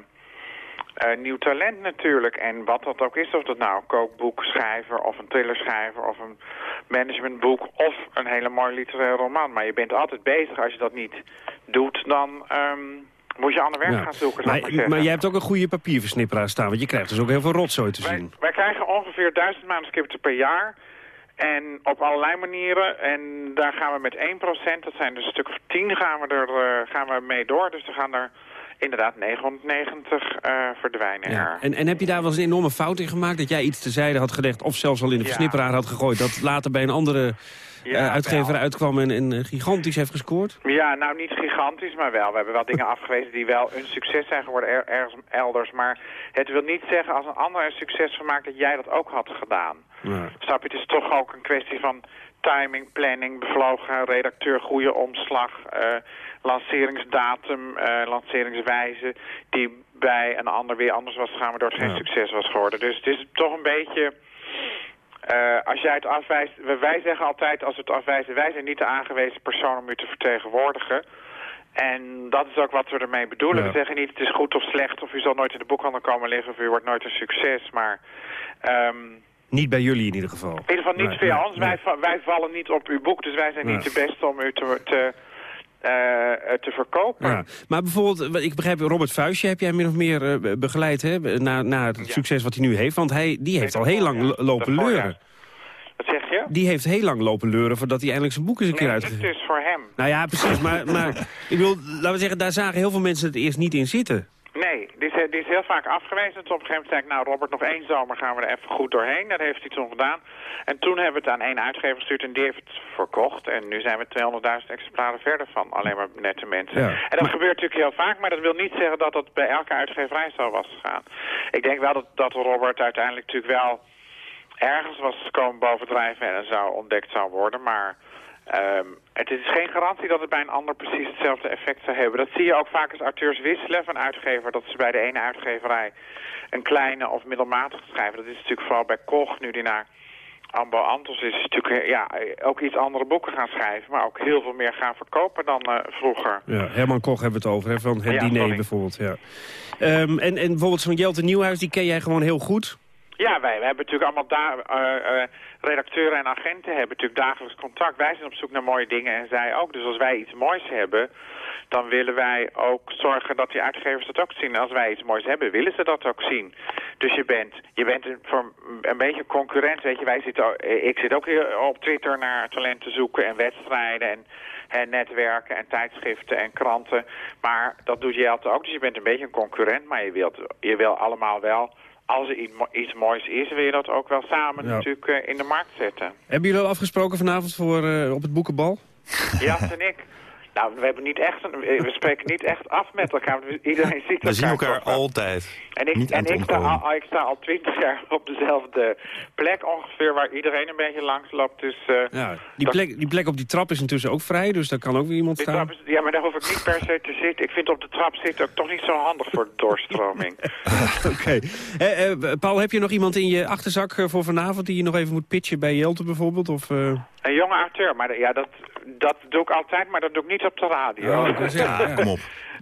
Speaker 18: eh, nieuw talent natuurlijk. En wat dat ook is, of dat nou een kookboekschrijver of een thrillerschrijver of een managementboek of een hele mooie literaire roman. Maar je bent altijd bezig. Als je dat niet doet, dan ehm, moet je ander werk
Speaker 16: Ja.
Speaker 18: gaan zoeken, maar
Speaker 16: Maar, jij hebt ook een goede papierversnipperaar staan. Want je krijgt dus ook heel veel rotzooi te zien.
Speaker 18: Wij krijgen ongeveer duizend manuscripten per jaar. En op allerlei manieren. En daar gaan we met 1%, dat zijn dus een stuk of 10, gaan we, er, eh, gaan we mee door. Dus er gaan er inderdaad 990 eh, verdwijnen.
Speaker 16: Ja.
Speaker 18: er.
Speaker 16: En, en heb je daar wel eens een enorme fout in gemaakt? Dat jij iets terzijde had gelegd of zelfs al in de
Speaker 18: Ja.
Speaker 16: versnipperaar had gegooid... dat later bij een andere
Speaker 18: Ja,
Speaker 16: eh, uitgever
Speaker 18: wel.
Speaker 16: uitkwam en, en eh, gigantisch heeft gescoord?
Speaker 18: Ja, nou niet gigantisch, maar wel. We hebben wel dingen afgewezen die wel een succes zijn geworden er- ergens elders. Maar het wil niet zeggen als een ander een succes van maakt dat jij dat ook had gedaan. Snap je? Het is toch ook een kwestie van timing, planning, bevlogen redacteur, goede omslag, eh, lanceringsdatum, lanceringswijze, die bij een ander weer anders was gegaan, waardoor het geen
Speaker 16: Ja.
Speaker 18: succes was geworden. Dus het is toch een beetje... eh, als jij het afwijst, wij zeggen altijd als we het afwijzen, wij zijn niet de aangewezen persoon om u te vertegenwoordigen. En dat is ook wat we ermee bedoelen.
Speaker 16: Ja.
Speaker 18: We zeggen niet het is goed of slecht, of u zal nooit in de boekhandel komen liggen, of u wordt nooit een succes. Maar ehm,
Speaker 16: Niet bij jullie in ieder geval.
Speaker 18: in ieder geval niet
Speaker 16: Nee,
Speaker 18: ons. Wij, wij vallen niet op uw boek, dus wij zijn niet de beste om u te, te, te verkopen.
Speaker 16: Ja. Maar bijvoorbeeld, ik begrijp, Robert Vuistje heb jij min of meer eh, be- begeleid hè, na, na het succes wat hij nu heeft. Want hij, die heeft al heel lang lo- lopen leuren.
Speaker 18: Wat zeg je?
Speaker 16: Die heeft heel lang lopen leuren voordat hij eindelijk zijn boek eens een keer uitgegeven
Speaker 18: het is voor hem.
Speaker 16: Nou ja, precies. Maar, maar ik wil, laten we zeggen, daar zagen heel veel mensen het eerst niet in zitten.
Speaker 18: Nee, die is, die is heel vaak afgewezen. Toen op een gegeven moment zei ik, nou Robert, nog één zomer gaan we er even goed doorheen. Dat heeft hij toen gedaan. En toen hebben we het aan één uitgever gestuurd en die heeft het verkocht. En nu zijn we 200.000 exemplaren verder van alleen maar nette mensen.
Speaker 16: Ja,
Speaker 18: en dat gebeurt natuurlijk heel vaak, maar dat wil niet zeggen dat dat bij elke uitgeverij zo was gegaan. Ik denk wel dat, dat Robert uiteindelijk natuurlijk wel ergens was komen bovendrijven en zou ontdekt zou worden, maar... Ehm, het is geen garantie dat het bij een ander precies hetzelfde effect zou hebben. Dat zie je ook vaak als auteurs wisselen van uitgever. Dat ze bij de ene uitgeverij een kleine of middelmatige schrijven. Dat is natuurlijk vooral bij Koch, nu die naar Ambo Antos is, natuurlijk eh, ja, ook iets andere boeken gaan schrijven. Maar ook heel veel meer gaan verkopen dan eh, vroeger.
Speaker 16: Ja, Herman Koch hebben we het over, hè, van het
Speaker 18: Ja,
Speaker 16: diner
Speaker 18: sorry.
Speaker 16: bijvoorbeeld. Ja. Ehm, en, en bijvoorbeeld zo'n Jelte Nieuwhuis, die ken jij gewoon heel goed.
Speaker 18: Ja, wij, wij hebben natuurlijk allemaal daar eh, eh, redacteuren en agenten hebben natuurlijk dagelijks contact. Wij zijn op zoek naar mooie dingen en zij ook. Dus als wij iets moois hebben, dan willen wij ook zorgen dat die uitgevers dat ook zien. Als wij iets moois hebben, willen ze dat ook zien. Dus je bent, je bent een, voor een beetje concurrent. Weet je, wij zitten, eh, ik zit ook op Twitter naar talenten zoeken en wedstrijden en, en netwerken en tijdschriften en kranten. Maar dat doet Jelte ook. Dus je bent een beetje een concurrent, maar je wilt, je wil allemaal wel als er iets mo- iets moois is, wil je dat ook wel samen
Speaker 16: Ja.
Speaker 18: natuurlijk eh, in de markt zetten.
Speaker 16: Hebben jullie al afgesproken vanavond voor, eh, op het boekenbal?
Speaker 18: Jas en ik. Nou, we hebben niet echt een, we spreken niet echt af met elkaar. Iedereen ziet
Speaker 17: We zien elkaar
Speaker 18: toch
Speaker 17: altijd.
Speaker 18: En ik,
Speaker 17: Niet aan
Speaker 18: en
Speaker 17: het
Speaker 18: ik, sta al, ik sta al twintig jaar op dezelfde plek ongeveer, waar iedereen een beetje langs loopt. Dus, eh,
Speaker 16: Ja, die
Speaker 18: dat-
Speaker 16: plek, die plek op die trap is intussen ook vrij, dus daar kan ook weer iemand
Speaker 18: die
Speaker 16: staan.
Speaker 18: trap is- ja, maar daar hoef ik niet per se te zitten. Ik vind op de trap zitten ook toch niet zo handig voor de doorstroming.
Speaker 16: Oké. Eh, eh, Paul, heb je nog iemand in je achterzak eh, voor vanavond... die je nog even moet pitchen bij Jelte bijvoorbeeld? Of, eh?
Speaker 18: Een jonge acteur, maar dat- ja, dat, dat doe ik altijd, maar dat doe ik niet op de radio.
Speaker 16: Oh, ja.
Speaker 17: Kom op.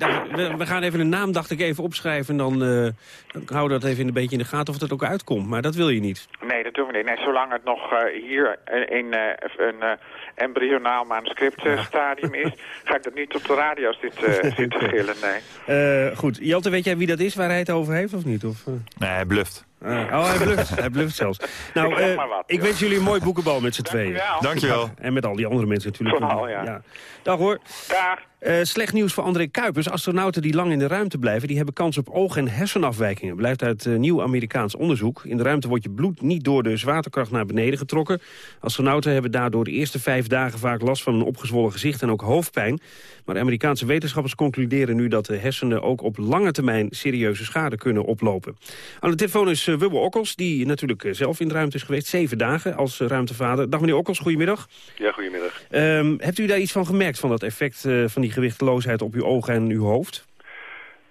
Speaker 16: We, we gaan even een naam, dacht ik, even opschrijven... en dan, eh, dan houden we dat even een beetje in de gaten of het ook uitkomt. Maar dat wil je niet.
Speaker 18: Nee, dat doen we niet. Nee, zolang het nog eh, hier in eh, een eh, embryonaal manuscriptstadium is... ga ik dat niet op de radio zitten, zitten gillen, nee.
Speaker 16: Eh, goed. Jelte, weet jij wie dat is waar hij het over heeft of niet? Of, eh?
Speaker 17: Nee, hij bluft.
Speaker 16: Ah, oh, hij bluft. hij bluft zelfs. Nou,
Speaker 18: Ik wat,
Speaker 16: wens jullie een mooi boekenbal met z'n tweeën.
Speaker 18: Dankjewel.
Speaker 17: Dankjewel.
Speaker 16: En met al die andere mensen natuurlijk.
Speaker 18: Vooral, ja.
Speaker 16: Dag hoor.
Speaker 18: Dag.
Speaker 16: Eh, slecht nieuws voor André Kuipers. Astronauten die lang in de ruimte blijven... die hebben kans op oog- en hersenafwijkingen. Blijft uit eh, nieuw Amerikaans onderzoek. In de ruimte wordt je bloed niet door de zwaartekracht naar beneden getrokken. Astronauten hebben daardoor de eerste vijf dagen vaak last van een opgezwollen gezicht en ook hoofdpijn. Maar de Amerikaanse wetenschappers concluderen nu dat de hersenen ook op lange termijn serieuze schade kunnen oplopen. Aan de telefoon is uh, Wubbe Okkels, die natuurlijk zelf in de ruimte is geweest. Zeven dagen als ruimtevader. Dag meneer Okkels, goedemiddag.
Speaker 19: Ja, goedemiddag.
Speaker 16: Um, hebt u daar iets van gemerkt van dat effect van die gewichteloosheid op uw ogen en uw hoofd?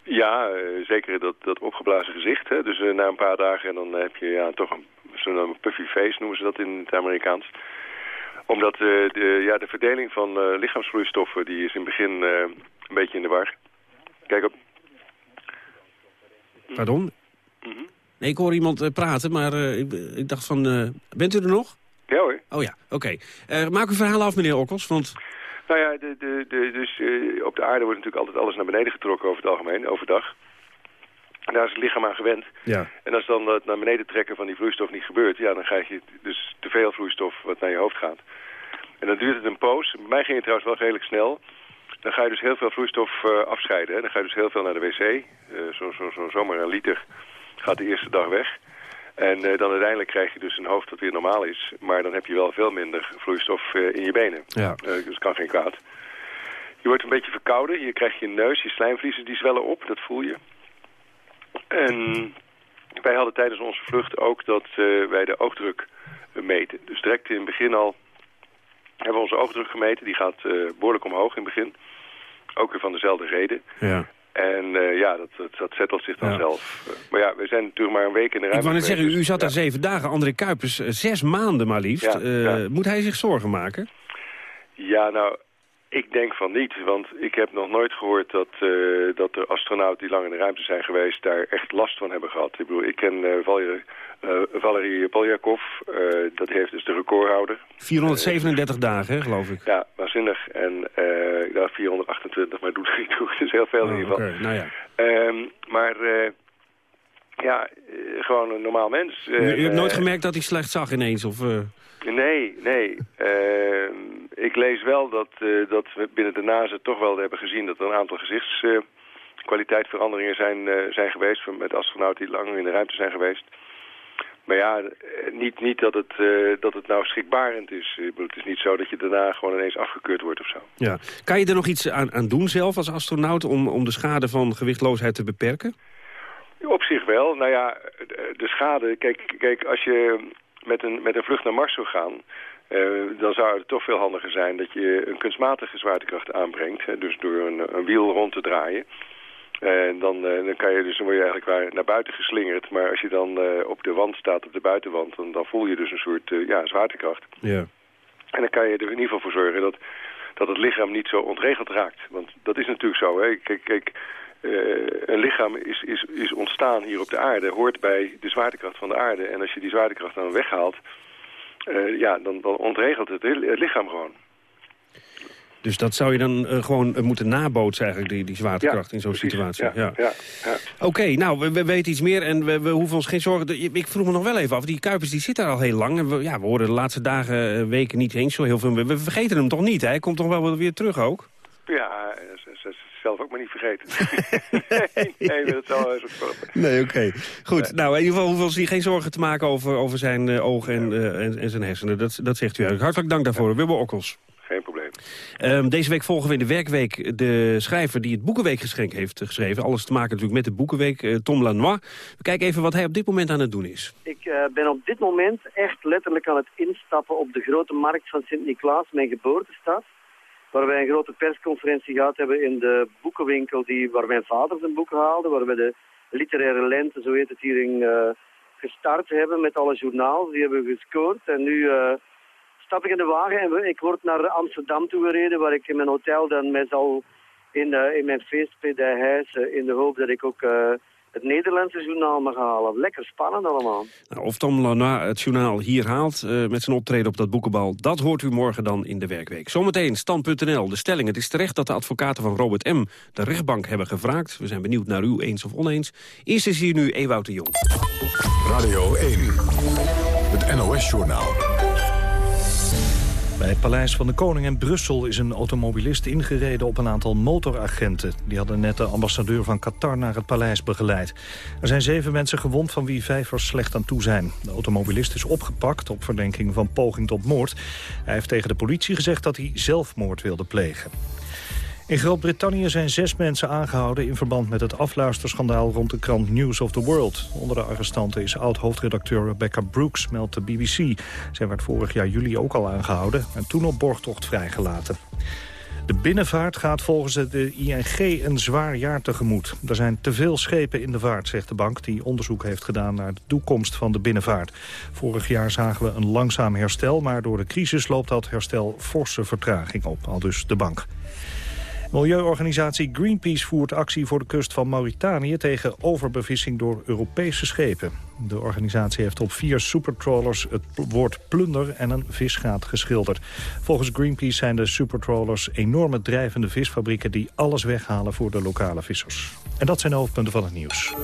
Speaker 19: Ja, uh, zeker dat, dat opgeblazen gezicht. Hè? Dus uh, na een paar dagen en dan heb je ja, toch een zo'n puffy face, noemen ze dat in het Amerikaans. Omdat uh, de, ja, de verdeling van uh, lichaamsvloeistoffen, die is in het begin uh, een beetje in de war. Kijk op.
Speaker 16: Pardon? Mm -hmm. Nee, ik hoor iemand uh, praten, maar uh, ik, ik, dacht van... Uh, bent u er nog?
Speaker 19: Ja hoor.
Speaker 16: Oh ja, oké. Okay. maak uw verhaal af, meneer Okkels, want...
Speaker 19: Nou ja, de, de, de, dus op de aarde wordt natuurlijk altijd alles naar beneden getrokken over het algemeen, overdag. En daar is het lichaam aan gewend.
Speaker 16: Ja.
Speaker 19: En als dan het naar beneden trekken van die vloeistof niet gebeurt... ja, dan krijg je dus te veel vloeistof wat naar je hoofd gaat. En dan duurt het een poos. Bij mij ging het trouwens wel redelijk snel. Dan ga je dus heel veel vloeistof uh, afscheiden. Hè. Dan ga je dus heel veel naar de wc. Uh, zo, zo, zo, zomaar een liter gaat de eerste dag weg. En uh, dan uiteindelijk krijg je dus een hoofd dat weer normaal is. Maar dan heb je wel veel minder vloeistof in je benen.
Speaker 16: Ja.
Speaker 19: dus het kan geen kwaad. Je wordt een beetje verkouden. Je krijgt je neus, je slijmvliezen die zwellen op. Dat voel je. En wij hadden tijdens onze vlucht ook dat wij de oogdruk meten. Dus direct in het begin al hebben we onze oogdruk gemeten. Die gaat behoorlijk omhoog in het begin. Ook weer van dezelfde reden.
Speaker 16: Ja.
Speaker 19: En uh, ja, dat, dat, dat zettelt zich dan ja. zelf. Uh, maar ja, we zijn natuurlijk maar een week in de ruimte.
Speaker 16: Ik wou net zeggen, u zat
Speaker 19: dus,
Speaker 16: daar zeven dagen. André Kuipers, zes maanden maar liefst.
Speaker 19: Ja, ja.
Speaker 16: Moet hij zich zorgen maken?
Speaker 19: Ja, nou, ik denk van niet, want ik heb nog nooit gehoord dat, dat de astronauten die lang in de ruimte zijn geweest daar echt last van hebben gehad. Ik bedoel, ik ken uh, Valerie, uh, Valerie Poljakov, dat heeft dus de recordhouder.
Speaker 16: 437 dagen, hè, geloof ik.
Speaker 19: Ja, waanzinnig. En ik dacht 428, maar doet er niet toe. Is heel veel
Speaker 16: oh,
Speaker 19: in ieder geval.
Speaker 16: Okay. Nou ja.
Speaker 19: Um, maar ja, gewoon een normaal mens.
Speaker 16: U, u hebt nooit gemerkt dat hij slecht zag ineens? Of,
Speaker 19: Nee, nee. Uh, ik lees wel dat, uh, dat we binnen de NASA toch wel hebben gezien dat er een aantal kwaliteitsveranderingen zijn, eh, zijn geweest... met astronauten die lang in de ruimte zijn geweest. Maar ja, eh, niet, niet dat, het, eh, dat het nou schrikbarend is. Het is niet zo dat je daarna gewoon ineens afgekeurd wordt of zo.
Speaker 16: Ja. Kan je er nog iets aan, aan doen zelf als astronaut... Om, om de schade van gewichtloosheid te beperken?
Speaker 19: Op zich wel. Nou ja, de de schade... Kijk, kijk als je met een, met een vlucht naar Mars zou gaan... eh, dan zou het toch veel handiger zijn dat je een kunstmatige zwaartekracht aanbrengt. Hè, dus door een, een wiel rond te draaien. En dan, eh, dan, kan je dus, dan word je eigenlijk naar buiten geslingerd. Maar als je dan eh, op de wand staat, op de buitenwand... dan, dan voel je dus een soort eh, ja, zwaartekracht.
Speaker 16: Ja.
Speaker 19: En dan kan je er in ieder geval voor zorgen dat, dat het lichaam niet zo ontregeld raakt. Want dat is natuurlijk zo. Hè? Kijk, kijk een lichaam is, is, is ontstaan hier op de aarde, hoort bij de zwaartekracht van de aarde. En als je die zwaartekracht dan weghaalt, ja, dan, dan ontregelt het, het lichaam gewoon.
Speaker 16: Dus dat zou je dan eh, gewoon eh, moeten nabootsen eigenlijk, die, die zwaartekracht in zo'n situatie.
Speaker 19: Ja, ja. ja,
Speaker 16: Oké, nou, we, we weten iets meer en we, we hoeven ons geen zorgen... Ik vroeg me nog wel even af, die Kuipers die zit daar al heel lang. En we, ja, we horen de laatste dagen, eh, weken niet eens zo heel veel. We, we vergeten hem toch niet, hè? Hij komt toch wel weer terug ook?
Speaker 19: Ja, ze, ze, ze zelf ook maar niet vergeten. nee, nee, dat zal wel.
Speaker 16: Nee, oké. Goed, nou, in ieder geval hoeven we ons hier geen zorgen te maken over, over zijn eh, ogen en, en, en zijn hersenen. Dat, dat zegt u eigenlijk. Hartelijk dank daarvoor, Wilbur Okkels.
Speaker 19: Geen probleem.
Speaker 16: Ehm, deze week volgen we in de werkweek de schrijver die het Boekenweekgeschenk heeft geschreven. Alles te maken natuurlijk met de Boekenweek, eh, Tom Lanois. We kijken even wat hij op dit moment aan het doen is.
Speaker 20: Ik eh, ben op dit moment echt letterlijk aan het instappen op de grote markt van Sint-Niklaas, mijn geboortestad. Waar wij een grote persconferentie gehad hebben in de boekenwinkel die, waar mijn vader zijn boeken haalde. Waar we de literaire lente, zo heet het hier, in, eh, gestart hebben met alle journaals. Die hebben we gescoord. En nu stap ik in de wagen en ik word naar Amsterdam toegereden. Waar ik in mijn hotel dan mij zal in, eh, in mijn feestpedij hijsen. In de hoop dat ik ook eh, het Nederlandse journaal mag halen. Lekker spannend allemaal.
Speaker 16: Nou, of Tom Lanois het journaal hier haalt eh, met zijn optreden op dat boekenbal... dat hoort u morgen dan in de werkweek. Zometeen stand.nl, de stelling. Het is terecht dat de advocaten van Robert M. de rechtbank hebben gevraagd. We zijn benieuwd naar u, eens of oneens. Eerst is hier nu Ewout de Jong.
Speaker 1: Radio 1, het NOS-journaal.
Speaker 21: Bij het Paleis van de Koning in Brussel is een automobilist ingereden op een aantal motoragenten. Die hadden net de ambassadeur van Qatar naar het paleis begeleid. Er zijn zeven mensen gewond van wie vijf er slecht aan toe zijn. De automobilist is opgepakt op verdenking van poging tot moord. Hij heeft tegen de politie gezegd dat hij zelfmoord wilde plegen. In Groot-Brittannië zijn zes mensen aangehouden in verband met het afluisterschandaal rond de krant News of the World. Onder de arrestanten is oud-hoofdredacteur Rebecca Brooks, meldt de BBC. Zij werd vorig jaar juli ook al aangehouden en toen op borgtocht vrijgelaten. De binnenvaart gaat volgens de ING een zwaar jaar tegemoet. Er zijn te veel schepen in de vaart, zegt de bank... die onderzoek heeft gedaan naar de toekomst van de binnenvaart. Vorig jaar zagen we een langzaam herstel... maar door de crisis loopt dat herstel forse vertraging op, al dus de bank. Milieuorganisatie Greenpeace voert actie voor de kust van Mauritanië... tegen overbevissing door Europese schepen. De organisatie heeft op vier supertrawlers het woord plunder en een visgaat geschilderd. Volgens Greenpeace zijn de supertrawlers enorme drijvende visfabrieken... die alles weghalen voor de lokale vissers. En dat zijn de hoofdpunten van het nieuws.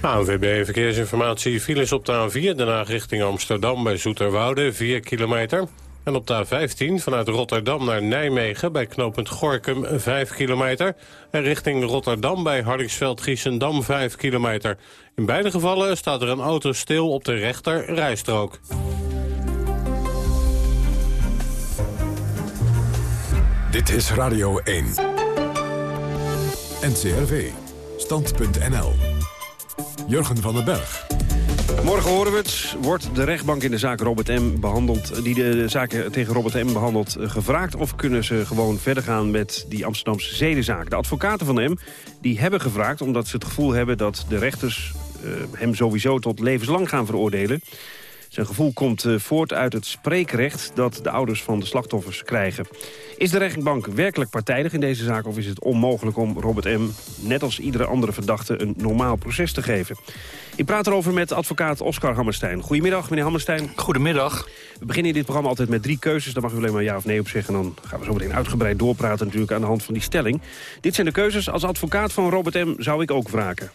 Speaker 10: ANWB Verkeersinformatie. Files op de A4, daarna richting Amsterdam bij Zoeterwoude, 4 kilometer. En op de A15 vanuit Rotterdam naar Nijmegen bij knooppunt Gorkum 5 kilometer. En richting Rotterdam bij Hardingsveld-Giessendam 5 kilometer. In beide gevallen staat er een auto stil op de rechter rijstrook.
Speaker 1: Dit is Radio 1. NCRV. Stand.nl. Jurgen van den Berg.
Speaker 16: Morgen horen we het. Wordt de rechtbank in de zaak Robert M. behandeld, die de zaken tegen Robert M. behandelt, eh, gevraagd? Of kunnen ze gewoon verder gaan met die Amsterdamse zedenzaak? De advocaten van M. die hebben gevraagd omdat ze het gevoel hebben dat de rechters eh, hem sowieso tot levenslang gaan veroordelen. Zijn gevoel komt eh, voort uit het spreekrecht dat de ouders van de slachtoffers krijgen. Is de rechtbank werkelijk partijdig in deze zaak... of is het onmogelijk om Robert M., net als iedere andere verdachte... een normaal proces te geven? Ik praat erover met advocaat Oscar Hammerstein. Goedemiddag, meneer Hammerstein.
Speaker 22: Goedemiddag.
Speaker 16: We beginnen in dit programma altijd met drie keuzes. Daar mag u alleen maar ja of nee op zeggen. Dan gaan we zo meteen uitgebreid doorpraten natuurlijk aan de hand van die stelling. Dit zijn de keuzes. Als advocaat van Robert M. zou ik ook wraken.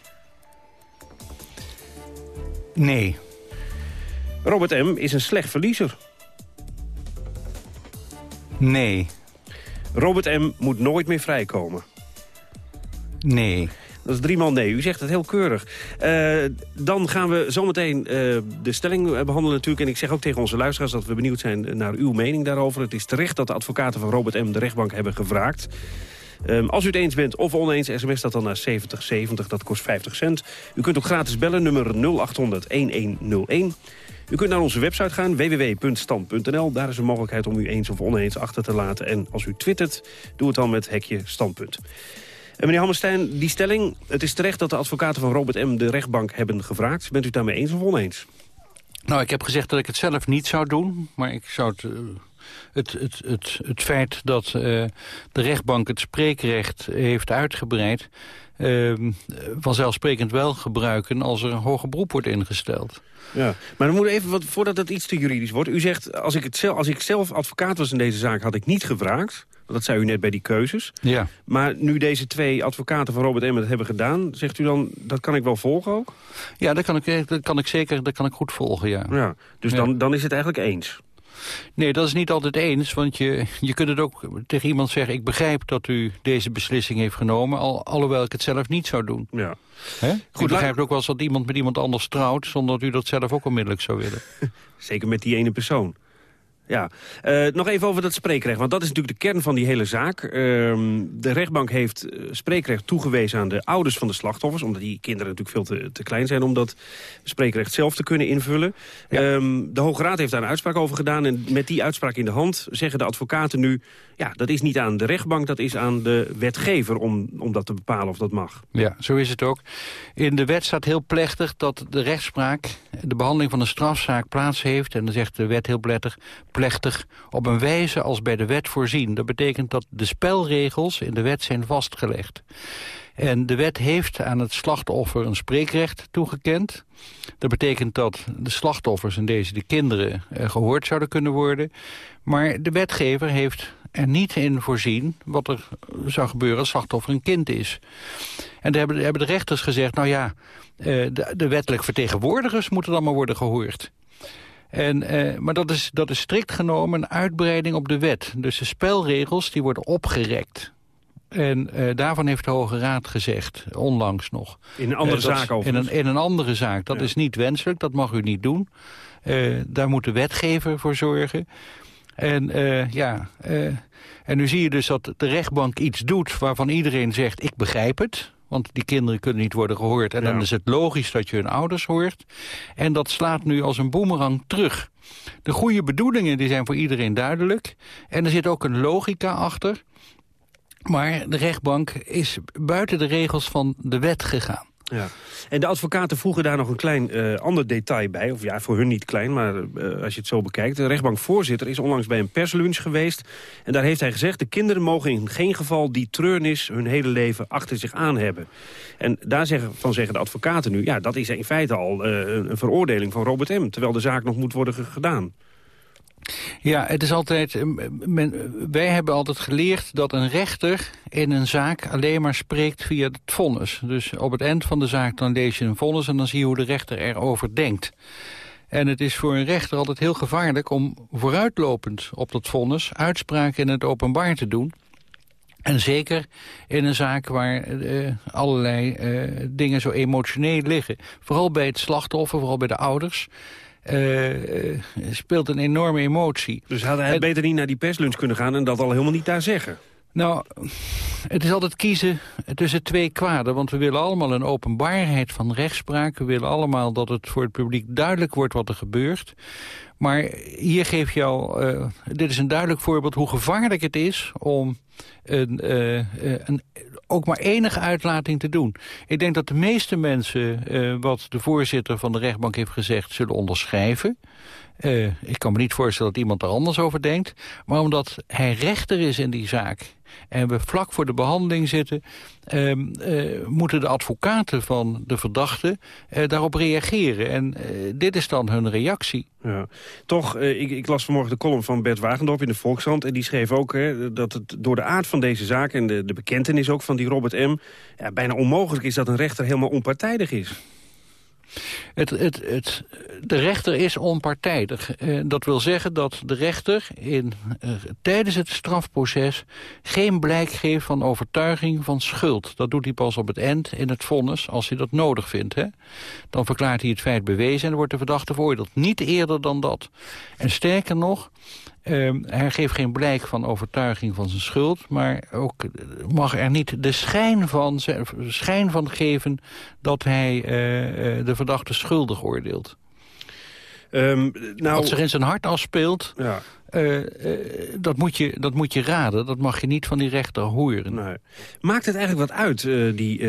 Speaker 22: Nee.
Speaker 16: Robert M. is een slecht verliezer.
Speaker 22: Nee.
Speaker 16: Robert M. moet nooit meer vrijkomen.
Speaker 22: Nee.
Speaker 16: Dat is driemaal nee. U zegt het heel keurig. Uh, dan gaan we zometeen uh, de stelling behandelen natuurlijk. En ik zeg ook tegen onze luisteraars dat we benieuwd zijn naar uw mening daarover. Het is terecht dat de advocaten van Robert M. de rechtbank hebben gevraagd. Um, als u het eens bent of oneens, sms dat dan naar 7070, dat kost 50 cent. U kunt ook gratis bellen, nummer 0800-1101. U kunt naar onze website gaan, www.stand.nl. Daar is een mogelijkheid om u eens of oneens achter te laten. En als u twittert, doe het dan met hekje standpunt. En meneer Hammerstein, die stelling... het is terecht dat de advocaten van Robert M. de rechtbank hebben gevraagd. Bent u daarmee eens of oneens?
Speaker 22: Nou, ik heb gezegd dat ik het zelf niet zou doen. Maar ik zou het... Uh, het, het, het, het feit dat uh, de rechtbank het spreekrecht heeft uitgebreid... Uh, vanzelfsprekend wel gebruiken als er een hoger beroep wordt ingesteld.
Speaker 16: Ja, maar dan moet even, wat, voordat het iets te juridisch wordt... u zegt, als ik, het zelf, als ik zelf advocaat was in deze zaak, had ik niet gevraagd. Dat zei u net bij die keuzes.
Speaker 22: Ja.
Speaker 16: Maar nu deze twee advocaten van Robert Emmet hebben gedaan... zegt u dan, dat kan ik wel volgen ook?
Speaker 22: Ja, dat kan ik, dat kan ik zeker dat kan ik goed volgen, ja.
Speaker 16: ja dus Dan, dan is het eigenlijk eens?
Speaker 22: Nee, dat is niet altijd eens, want je, je kunt het ook tegen iemand zeggen... ik begrijp dat u deze beslissing heeft genomen... Al, alhoewel ik het zelf niet zou doen.
Speaker 16: Ja.
Speaker 22: Hè? Goed, ik begrijp ook wel eens dat iemand met iemand anders trouwt... zonder dat u dat zelf ook onmiddellijk zou willen.
Speaker 16: Zeker met die ene persoon. Ja, uh, nog even over dat spreekrecht, want dat is natuurlijk de kern van die hele zaak. Uh, de rechtbank heeft eh, spreekrecht toegewezen aan de ouders van de slachtoffers... omdat die kinderen natuurlijk veel te, te klein zijn om dat spreekrecht zelf te kunnen invullen. Ja. Um, de Hoge Raad heeft daar een uitspraak over gedaan... en met die uitspraak in de hand zeggen de advocaten nu... ja, dat is niet aan de rechtbank, dat is aan de wetgever om, om dat te bepalen of dat mag.
Speaker 22: Ja, zo is het ook. In de wet staat heel plechtig dat de rechtspraak... de behandeling van een strafzaak plaats heeft... en dan zegt de wet heel plechtig plechtig op een wijze als bij de wet voorzien. Dat betekent dat de spelregels in de wet zijn vastgelegd. En de wet heeft aan het slachtoffer een spreekrecht toegekend. Dat betekent dat de slachtoffers, en deze de kinderen, eh, gehoord zouden kunnen worden. Maar de wetgever heeft er niet in voorzien wat er zou gebeuren als slachtoffer een kind is. En daar hebben, de rechters gezegd, nou ja, eh, de wettelijk vertegenwoordigers moeten dan maar worden gehoord. En, uh, maar dat is, dat is strikt genomen een uitbreiding op de wet. Dus de spelregels die worden opgerekt. En uh, daarvan heeft de Hoge Raad gezegd, onlangs nog.
Speaker 16: In een andere uh, zaak over.
Speaker 22: In een, in een andere zaak. Dat ja. is niet wenselijk, dat mag u niet doen. daar moet de wetgever voor zorgen. En ja, en nu zie je dus dat de rechtbank iets doet waarvan iedereen zegt, ik begrijp het. Want die kinderen kunnen niet worden gehoord. En ja. dan is het logisch dat je hun ouders hoort. En dat slaat nu als een boemerang terug. De goede bedoelingen die zijn voor iedereen duidelijk. En er zit ook een logica achter. Maar de rechtbank is buiten de regels van de wet gegaan.
Speaker 16: Ja. En de advocaten voegen daar nog een klein uh, ander detail bij. Of ja, voor hun niet klein, maar uh, als je het zo bekijkt. De rechtbankvoorzitter is onlangs bij een perslunch geweest. En daar heeft hij gezegd... de kinderen mogen in geen geval die treurnis hun hele leven achter zich aan hebben. En daar zeggen, van zeggen de advocaten nu... ja, dat is in feite al uh, een veroordeling van Robert M. Terwijl de zaak nog moet worden gedaan.
Speaker 22: Ja, het is altijd. Men, wij hebben altijd geleerd dat een rechter in een zaak alleen maar spreekt via het vonnis. Dus op het eind van de zaak dan lees je een vonnis en dan zie je hoe de rechter erover denkt. En het is voor een rechter altijd heel gevaarlijk om vooruitlopend op dat vonnis uitspraken in het openbaar te doen. En zeker in een zaak waar uh, allerlei dingen zo emotioneel liggen. Vooral bij het slachtoffer, vooral bij de ouders. Uh, speelt een enorme emotie.
Speaker 16: Dus had hij beter niet naar die perslunch kunnen gaan... en dat al helemaal niet daar zeggen?
Speaker 22: Nou, het is altijd kiezen tussen twee kwaden. Want we willen allemaal een openbaarheid van rechtspraak. We willen allemaal dat het voor het publiek duidelijk wordt wat er gebeurt. Maar hier geef je al... Uh, dit is een duidelijk voorbeeld hoe gevaarlijk het is... om een, uh, een, ook maar enige uitlating te doen. Ik denk dat de meeste mensen uh, wat de voorzitter van de rechtbank heeft gezegd... zullen onderschrijven. Uh, ik kan me niet voorstellen dat iemand er anders over denkt. Maar omdat hij rechter is in die zaak en we vlak voor de behandeling zitten... Uh, uh, moeten de advocaten van de verdachte uh, daarop reageren. En dit is dan hun reactie.
Speaker 16: Ja. Toch, ik, ik, las vanmorgen de column van Bert Wagendorp in de Volkshand... en die schreef ook hè, dat het door de aard van deze zaak... en de, de bekentenis ook van die Robert M... Bijna onmogelijk is dat een rechter helemaal onpartijdig is.
Speaker 22: Het, het, het, de rechter is onpartijdig. Eh, dat wil zeggen dat de rechter in, eh, tijdens het strafproces... geen blijk geeft van overtuiging van schuld. Dat doet hij pas op het eind in het vonnis als hij dat nodig vindt. Hè? Dan verklaart hij het feit bewezen en wordt de verdachte veroordeeld. Niet eerder dan dat. En sterker nog, hij geeft geen blijk van overtuiging van zijn schuld... maar ook mag er niet de schijn van, schijn van geven... dat hij eh, eh, de verdachte schuldig oordeelt. Um, nou, Wat zich in zijn hart afspeelt, ja. Uh, dat, moet je, dat moet je raden. Dat mag je niet van die rechter horen.
Speaker 16: Nee. Maakt het eigenlijk wat uit? Uh, die,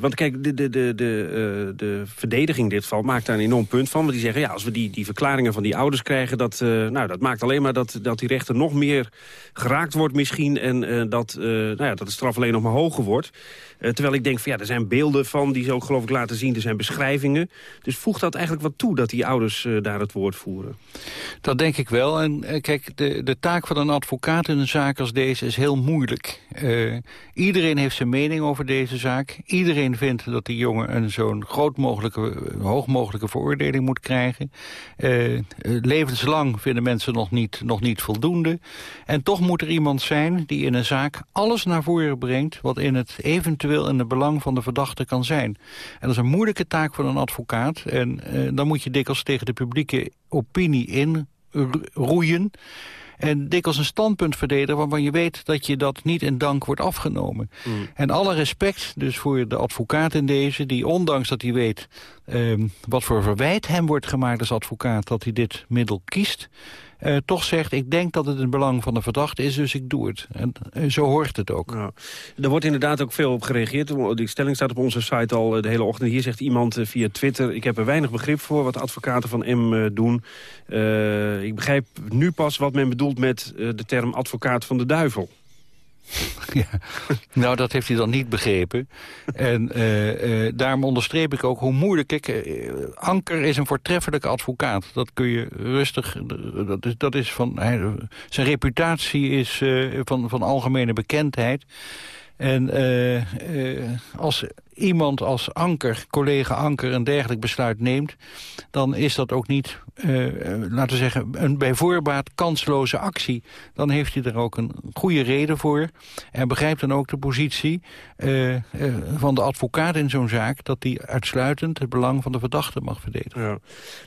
Speaker 16: want kijk, de, de, de, de, de verdediging in dit geval maakt daar een enorm punt van. Want die zeggen, ja, als we die, die verklaringen van die ouders krijgen... Dat, nou, dat maakt alleen maar dat, dat die rechter nog meer geraakt wordt misschien... en dat, nou ja, dat de straf alleen nog maar hoger wordt. terwijl ik denk, van, ja, er zijn beelden van die ze ook geloof ik laten zien. Er zijn beschrijvingen. Dus voegt dat eigenlijk wat toe dat die ouders daar het woord voeren?
Speaker 22: Dat denk ik wel. En kijk, de, de taak van een advocaat in een zaak als deze is heel moeilijk. Uh, iedereen heeft zijn mening over deze zaak. Iedereen vindt dat die jongen een zo'n groot mogelijke, hoog mogelijke veroordeling moet krijgen. Uh, levenslang vinden mensen nog niet, nog niet voldoende. En toch moet er iemand zijn die in een zaak alles naar voren brengt... wat in het eventueel in het belang van de verdachte kan zijn. En dat is een moeilijke taak van een advocaat. En dan moet je dikwijls tegen de publieke opinie in roeien. En dikwijls een standpunt verdedigen waarvan je weet dat je dat niet in dank wordt afgenomen. Mm. En alle respect dus voor de advocaat in deze, die ondanks dat hij weet um, wat voor verwijt hem wordt gemaakt als advocaat, dat hij dit middel kiest, uh, toch zegt... ik denk dat het in belang van de verdachte is, dus ik doe het. En uh, zo hoort het ook. Ja.
Speaker 16: Er wordt inderdaad ook veel op gereageerd. Die stelling staat op onze site al eh, de hele ochtend. Hier zegt iemand via Twitter... ik heb er weinig begrip voor wat advocaten van M doen. ik begrijp nu pas wat men bedoelt met de term advocaat van de duivel.
Speaker 22: Ja, nou, dat heeft hij dan niet begrepen. En uh, uh, daarom onderstreep ik ook hoe moeilijk... Kijk, uh, Anker is een voortreffelijke advocaat. Dat kun je rustig... Dat is, dat is van, zijn reputatie is van, van algemene bekendheid. En als iemand als Anker, collega Anker, een dergelijk besluit neemt... dan is dat ook niet, uh, laten we zeggen, een bij voorbaat kansloze actie. Dan heeft hij er ook een goede reden voor. En begrijpt dan ook de positie uh, van de advocaat in zo'n zaak... dat hij uitsluitend het belang van de verdachte mag verdedigen. Ja.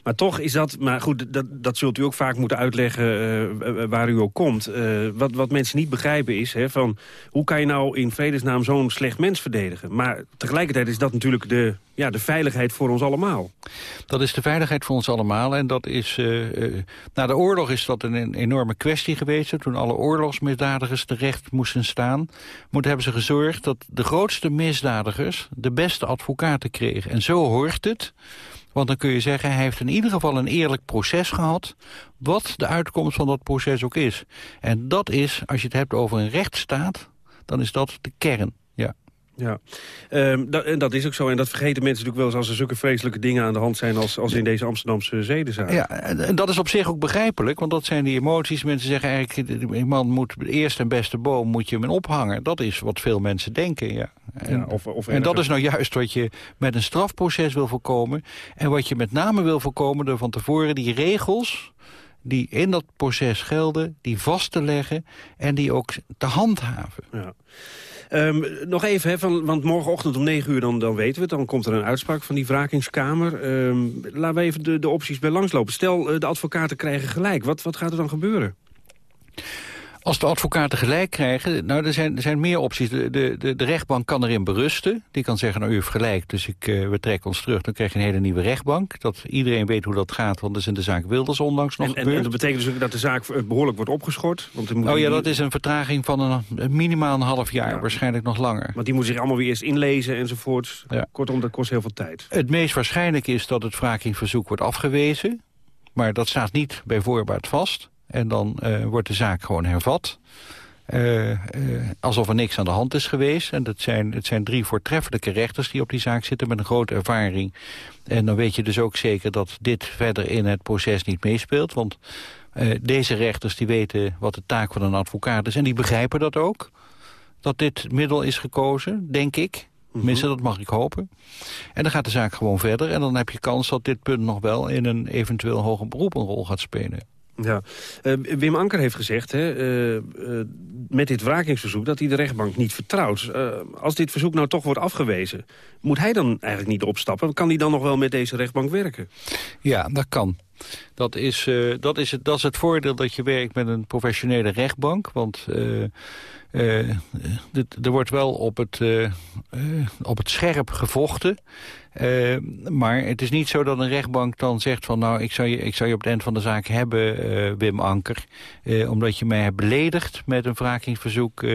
Speaker 16: Maar toch is dat, maar goed, dat, dat zult u ook vaak moeten uitleggen waar u ook komt. wat, wat mensen niet begrijpen is, hè, van, hoe kan je nou in vredesnaam zo'n slecht mens verdedigen? Maar tegelijk tegelijkertijd is dat natuurlijk de, ja, de veiligheid voor ons allemaal.
Speaker 22: Dat is de veiligheid voor ons allemaal. En dat is, uh, uh, na de oorlog is dat een, enorme kwestie geweest. Toen alle oorlogsmisdadigers terecht moesten staan... Moet, hebben ze gezorgd dat de grootste misdadigers... de beste advocaten kregen. En zo hoort het... Want dan kun je zeggen, hij heeft in ieder geval een eerlijk proces gehad... wat de uitkomst van dat proces ook is. En dat is, als je het hebt over een rechtsstaat... dan is dat de kern.
Speaker 16: Ja, um, dat, en dat is ook zo. En dat vergeten mensen natuurlijk wel eens als er zulke vreselijke dingen aan de hand zijn als, als in deze Amsterdamse zedenzaak.
Speaker 22: Ja, en dat is op zich ook begrijpelijk, want dat zijn die emoties. Mensen zeggen eigenlijk, die man moet de eerste en beste boom moet je hem ophangen. Dat is wat veel mensen denken, ja. En, ja, of, of en dat is nou juist wat je met een strafproces wil voorkomen. En wat je met name wil voorkomen door van tevoren die regels die in dat proces gelden, die vast te leggen en die ook te handhaven. Ja.
Speaker 16: Um, nog even, van, want morgenochtend om 9 uur dan, dan weten we het. Dan komt er een uitspraak van die wrakingskamer. Um, laten we even de, de opties bij langslopen. Stel, uh, de advocaten krijgen gelijk. Wat, wat gaat er dan gebeuren?
Speaker 22: Als de advocaten gelijk krijgen, nou, er zijn, er zijn meer opties. De, de, de rechtbank kan erin berusten. Die kan zeggen, nou, u heeft gelijk, dus ik, uh, we trekken ons terug. Dan krijg je een hele nieuwe rechtbank. Dat iedereen weet hoe dat gaat, want is in de zaak Wilders onlangs nog
Speaker 16: en,
Speaker 22: gebeurd.
Speaker 16: En, dat betekent dus ook dat de zaak eh, behoorlijk wordt opgeschort?
Speaker 22: Want moet oh ja, dat is een vertraging van een, minimaal een half jaar, waarschijnlijk nog langer.
Speaker 16: Want die moet zich allemaal weer eerst inlezen enzovoort. Ja. Kortom, dat kost heel veel tijd.
Speaker 22: Het meest waarschijnlijk is dat het wrakingverzoek wordt afgewezen. Maar dat staat niet bij voorbaat vast. En dan uh, wordt de zaak gewoon hervat. Uh, uh, alsof er niks aan de hand is geweest. En dat zijn, het zijn drie voortreffelijke rechters die op die zaak zitten met een grote ervaring. En dan weet je dus ook zeker dat dit verder in het proces niet meespeelt. Want uh, deze rechters die weten wat de taak van een advocaat is. En die begrijpen dat ook. Dat dit middel is gekozen, denk ik. Tenminste, dat mag ik hopen. En dan gaat de zaak gewoon verder. En dan heb je kans dat dit punt nog wel in een eventueel hoger beroep een rol gaat spelen.
Speaker 16: Ja. Eh, Wim Anker heeft gezegd hè, eh, eh, met dit wrakingsverzoek dat hij de rechtbank niet vertrouwt. Als dit verzoek nou toch wordt afgewezen, moet hij dan eigenlijk niet opstappen? Kan hij dan nog wel met deze rechtbank werken?
Speaker 22: Ja, dat kan. Dat is, eh, dat, is het, dat is het voordeel dat je werkt met een professionele rechtbank. Want eh, eh, er wordt wel op het, op het scherp gevochten. Maar het is niet zo dat een rechtbank dan zegt van... nou, ik zou je, ik zou je op het eind van de zaak hebben, Wim Anker. Omdat je mij hebt beledigd met een wrakingsverzoek...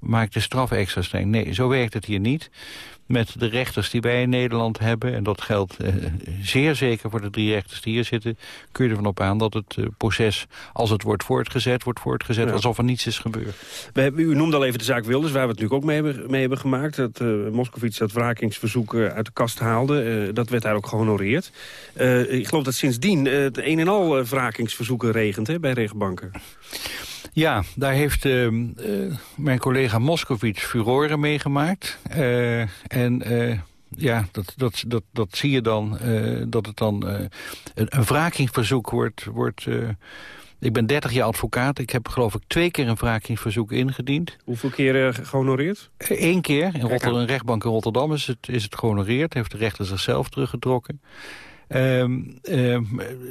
Speaker 22: maak de straf extra streng. Nee, zo werkt het hier niet. Met de rechters die wij in Nederland hebben... en dat geldt eh, zeer zeker voor de drie rechters die hier zitten... kun je ervan op aan dat het eh, proces, als het wordt voortgezet... wordt voortgezet
Speaker 16: Ja.
Speaker 22: alsof er niets is gebeurd.
Speaker 16: We hebben, u noemde al even de zaak Wilders, waar we het natuurlijk ook mee hebben, mee hebben gemaakt. Dat eh Moskovits dat wrakingsverzoek eh, uit de kast haalde. Eh, dat werd daar ook gehonoreerd. Eh, ik geloof dat sindsdien eh, het een en al wrakingsverzoeken regent hè, bij rechtbanken.
Speaker 22: Ja, daar heeft eh, eh, mijn collega Moskovits furoren meegemaakt. Eh, en eh, ja, dat, dat, dat, dat zie je dan, dat het dan een, een wrakingsverzoek wordt... wordt ik ben 30 jaar advocaat. Ik heb geloof ik twee keer een wrakingsverzoek ingediend.
Speaker 16: Hoeveel keer eh, gehonoreerd?
Speaker 22: Eén keer. In Rotterdam, een rechtbank in Rotterdam is het, is het gehonoreerd. Heeft de rechter zichzelf teruggetrokken. Ehm, ehm,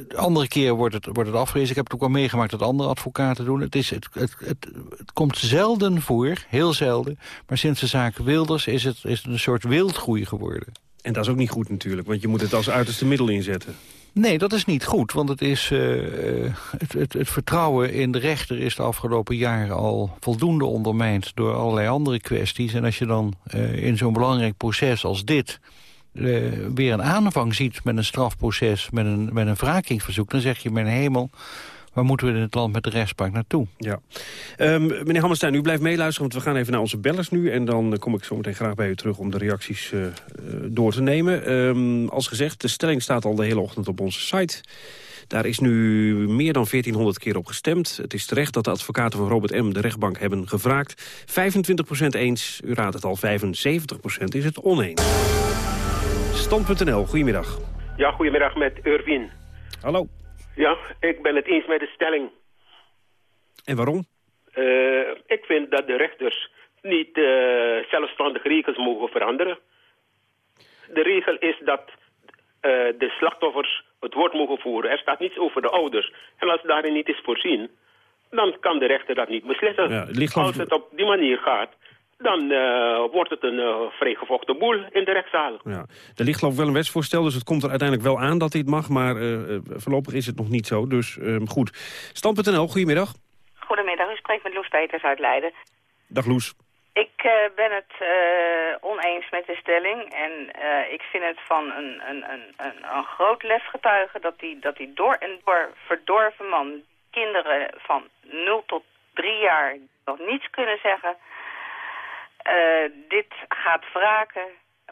Speaker 22: de andere keer wordt het, wordt het afgewezen. Ik heb het ook al meegemaakt dat andere advocaten doen. Het, is, het, het, het, het komt zelden voor, heel zelden. Maar sinds de zaak Wilders is het, is het een soort wildgroei geworden.
Speaker 16: En dat is ook niet goed natuurlijk, want je moet het als uiterste middel inzetten.
Speaker 22: Nee, dat is niet goed, want het, is, eh, eh, het, het, het vertrouwen in de rechter is de afgelopen jaren al voldoende ondermijnd door allerlei andere kwesties. En als je dan eh, in zo'n belangrijk proces als dit eh, weer een aanvang ziet met een strafproces, met een, met een wrakingsverzoek, dan zeg je, mijn hemel, waar moeten we in het land met de rechtspraak naartoe?
Speaker 16: Ja. Ehm, meneer Hammerstein, u blijft meeluisteren, want we gaan even naar onze bellers nu. En dan eh, kom ik zo meteen graag bij u terug om de reacties eh, door te nemen. Ehm, als gezegd, de stelling staat al de hele ochtend op onze site. Daar is nu meer dan 1400 keer op gestemd. Het is terecht dat de advocaten van Robert M. de rechtbank hebben gevraagd. 25% eens, u raadt het al, 75% is het oneens. Stand.nl, goedemiddag.
Speaker 23: Ja, goedemiddag met Urwin.
Speaker 16: Hallo.
Speaker 23: Ja, ik ben het eens met de stelling.
Speaker 16: En waarom?
Speaker 23: Eh, ik vind dat de rechters niet eh, zelfstandig regels mogen veranderen. De regel is dat de slachtoffers het woord mogen voeren. Er staat niets over de ouders. En als daarin niet is voorzien, dan kan de rechter dat niet beslissen.
Speaker 16: Ja, het
Speaker 23: Als het op die manier gaat, dan eh, wordt het een uh, vrijgevochten boel in de rechtszaal.
Speaker 16: Ja. Er ligt geloof ik wel een wetsvoorstel, dus het komt er uiteindelijk wel aan dat dit mag. Maar eh, eh, voorlopig is het nog niet zo, dus eh, goed. Stand.nl, goedemiddag.
Speaker 24: Goedemiddag, u spreekt met Loes Peters uit Leiden.
Speaker 16: Dag Loes.
Speaker 24: Ik eh, ben het eh, oneens met de stelling en eh, ik vind het van een, een, een, een, groot lefgetuige dat die, dat die door en door verdorven man kinderen van 0 tot 3 jaar nog niets kunnen zeggen. Dit gaat wraken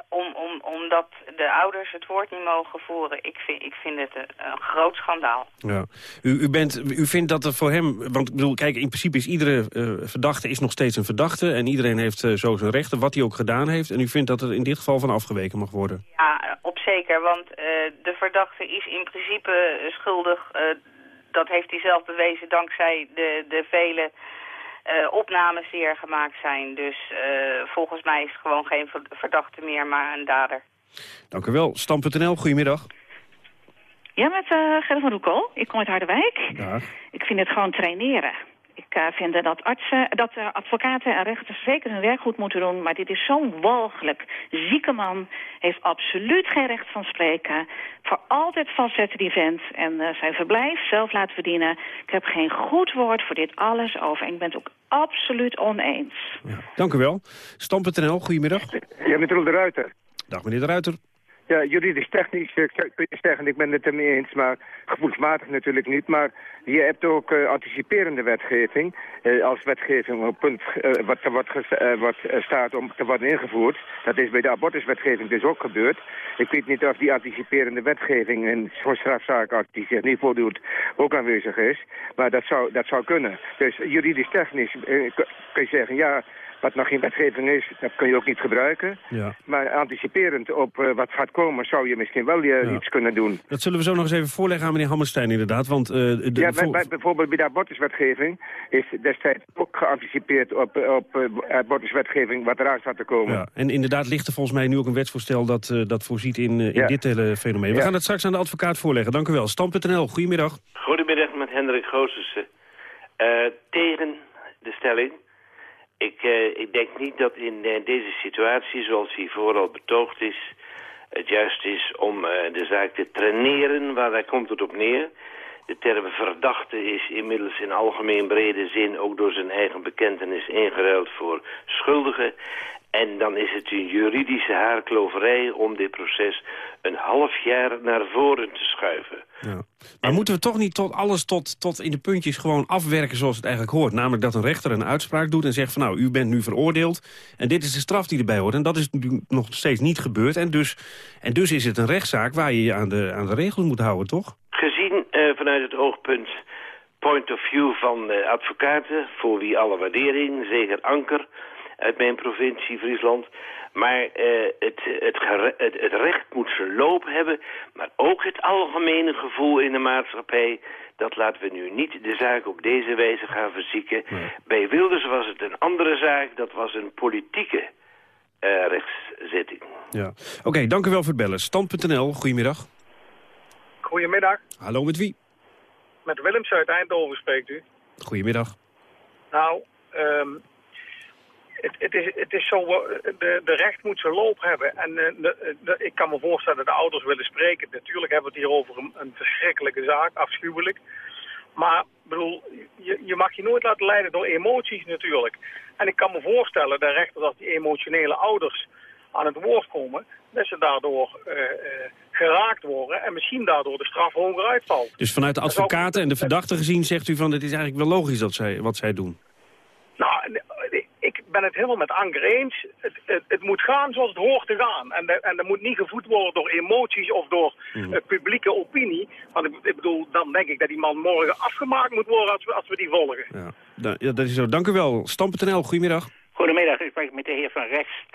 Speaker 24: om, om, omdat de ouders het woord niet mogen voeren. Ik vind, ik vind het een, een groot schandaal.
Speaker 16: Ja. U, u, bent, u vindt dat er voor hem... Want ik bedoel, kijk, in principe is iedere eh, verdachte is nog steeds een verdachte... en iedereen heeft eh, zo zijn rechten, wat hij ook gedaan heeft... en u vindt dat er in dit geval van afgeweken mag worden.
Speaker 24: Ja, op zeker, want eh, de verdachte is in principe schuldig. dat heeft hij zelf bewezen dankzij de, de vele eh, opnames die er gemaakt zijn. Dus eh, volgens mij is het gewoon geen ver- verdachte meer, maar een dader.
Speaker 16: Dank u wel. Stam.nl, goedemiddag.
Speaker 25: Ja, met eh Gerrit van Roekel. Ik kom uit Harderwijk.
Speaker 16: Dag.
Speaker 25: Ik vind het gewoon traineren. Ik eh, vind dat, artsen, dat eh, advocaten en rechters zeker hun werk goed moeten doen. Maar dit is zo'n walgelijk. Zieke man heeft absoluut geen recht van spreken. Voor altijd vastzetten die vent. En eh, zijn verblijf zelf laten verdienen. Ik heb geen goed woord voor dit alles over. En ik ben het ook absoluut oneens.
Speaker 16: Dank u wel. Stam.nl, goedemiddag.
Speaker 26: Ja, met Roel de Ruiter.
Speaker 16: Dag meneer de Ruiter.
Speaker 26: Ja, juridisch technisch kun je zeggen, ik ben het er mee eens, maar gevoelsmatig natuurlijk niet. Maar je hebt ook eh, anticiperende wetgeving, eh, als wetgeving op punt eh, wat, wat, wat staat om te worden ingevoerd. Dat is bij de abortuswetgeving dus ook gebeurd. Ik weet niet of die anticiperende wetgeving in zo'n strafzaak die zich niet voordoet ook aanwezig is. Maar dat zou, dat zou kunnen. Dus juridisch technisch kun je zeggen, ja, wat nog geen wetgeving is, dat kun je ook niet gebruiken.
Speaker 16: Ja.
Speaker 26: Maar anticiperend op wat gaat komen, zou je misschien wel eh, iets kunnen doen.
Speaker 16: Dat zullen we zo nog eens even voorleggen aan meneer Hammerstein inderdaad. Want, eh, de,
Speaker 26: ja, bij,
Speaker 16: voor-
Speaker 26: bij- bijvoorbeeld bij de abortuswetgeving is destijds ook geanticipeerd op, op eh, abortuswetgeving wat eraan staat te komen.
Speaker 16: ja. En inderdaad ligt er volgens mij nu ook een wetsvoorstel dat, eh, dat voorziet in, in
Speaker 26: Ja.
Speaker 16: dit hele fenomeen. We
Speaker 26: Ja.
Speaker 16: gaan het straks aan de advocaat voorleggen. Dank u wel. Stam.nl, goedemiddag.
Speaker 27: Goedemiddag met Hendrik Goosussen. Eh, tegen de stelling. Ik, eh, ik denk niet dat in deze situatie, zoals die vooral betoogd is... het juist is om eh, de zaak te traineren, waar daar komt het op neer. De term verdachte is inmiddels in algemeen brede zin... ook door zijn eigen bekentenis ingeruild voor schuldige. En dan is het een juridische haarkloverij om dit proces een half jaar naar voren te schuiven.
Speaker 16: Ja. Maar moeten we toch niet tot alles tot, tot in de puntjes gewoon afwerken zoals het eigenlijk hoort? Namelijk dat een rechter een uitspraak doet en zegt van nou, u bent nu veroordeeld en dit is de straf die erbij hoort. En dat is nu nog steeds niet gebeurd. En dus, en dus is het een rechtszaak waar je je aan de, aan de regels moet houden, toch?
Speaker 27: Gezien eh, vanuit het oogpunt point of view van eh, advocaten, voor wie alle waardering, zeker Anker uit mijn provincie Friesland. Maar eh, het, het, het, het recht moet zijn loop hebben, maar ook het algemene gevoel in de maatschappij. Dat laten we nu niet de zaak op deze wijze gaan verzieken. Bij Wilders was het een andere zaak, dat was een politieke eh, rechtszitting.
Speaker 16: Ja. Oké, dank u wel voor het bellen. Stand.nl, goedemiddag.
Speaker 28: Goedemiddag,
Speaker 16: Hallo, met wie?
Speaker 28: met Willems uit Eindhoven spreekt u.
Speaker 16: Goedemiddag.
Speaker 28: Nou, ehm, het, het, is, het is zo, eh, de, de recht moet zijn loop hebben. En eh, de- de- ik kan me voorstellen dat de ouders willen spreken. Natuurlijk hebben we het hier over een, een verschrikkelijke zaak, afschuwelijk. Maar bedoel, je, je mag je nooit laten leiden door emoties natuurlijk. En ik kan me voorstellen dat rechters als die emotionele ouders aan het woord komen... dat ze daardoor eh, geraakt worden en misschien daardoor de straf hoger uitvalt.
Speaker 16: Dus vanuit de advocaten en de verdachten gezien zegt u van het is eigenlijk wel logisch dat zij, wat zij doen.
Speaker 28: Nou, ben het helemaal met Anker eens. Het, het, het moet gaan zoals het hoort te gaan. En, de- en dat moet niet gevoed worden door emoties of door eh, publieke opinie. Want ik, ik bedoel, dan denk ik dat die man morgen afgemaakt moet worden als we, als we die volgen.
Speaker 16: Ja. Ja, dat is zo. Dank u wel. Stam.nl, goedemiddag.
Speaker 29: Goedemiddag, ik spreek met de heer Van Rest.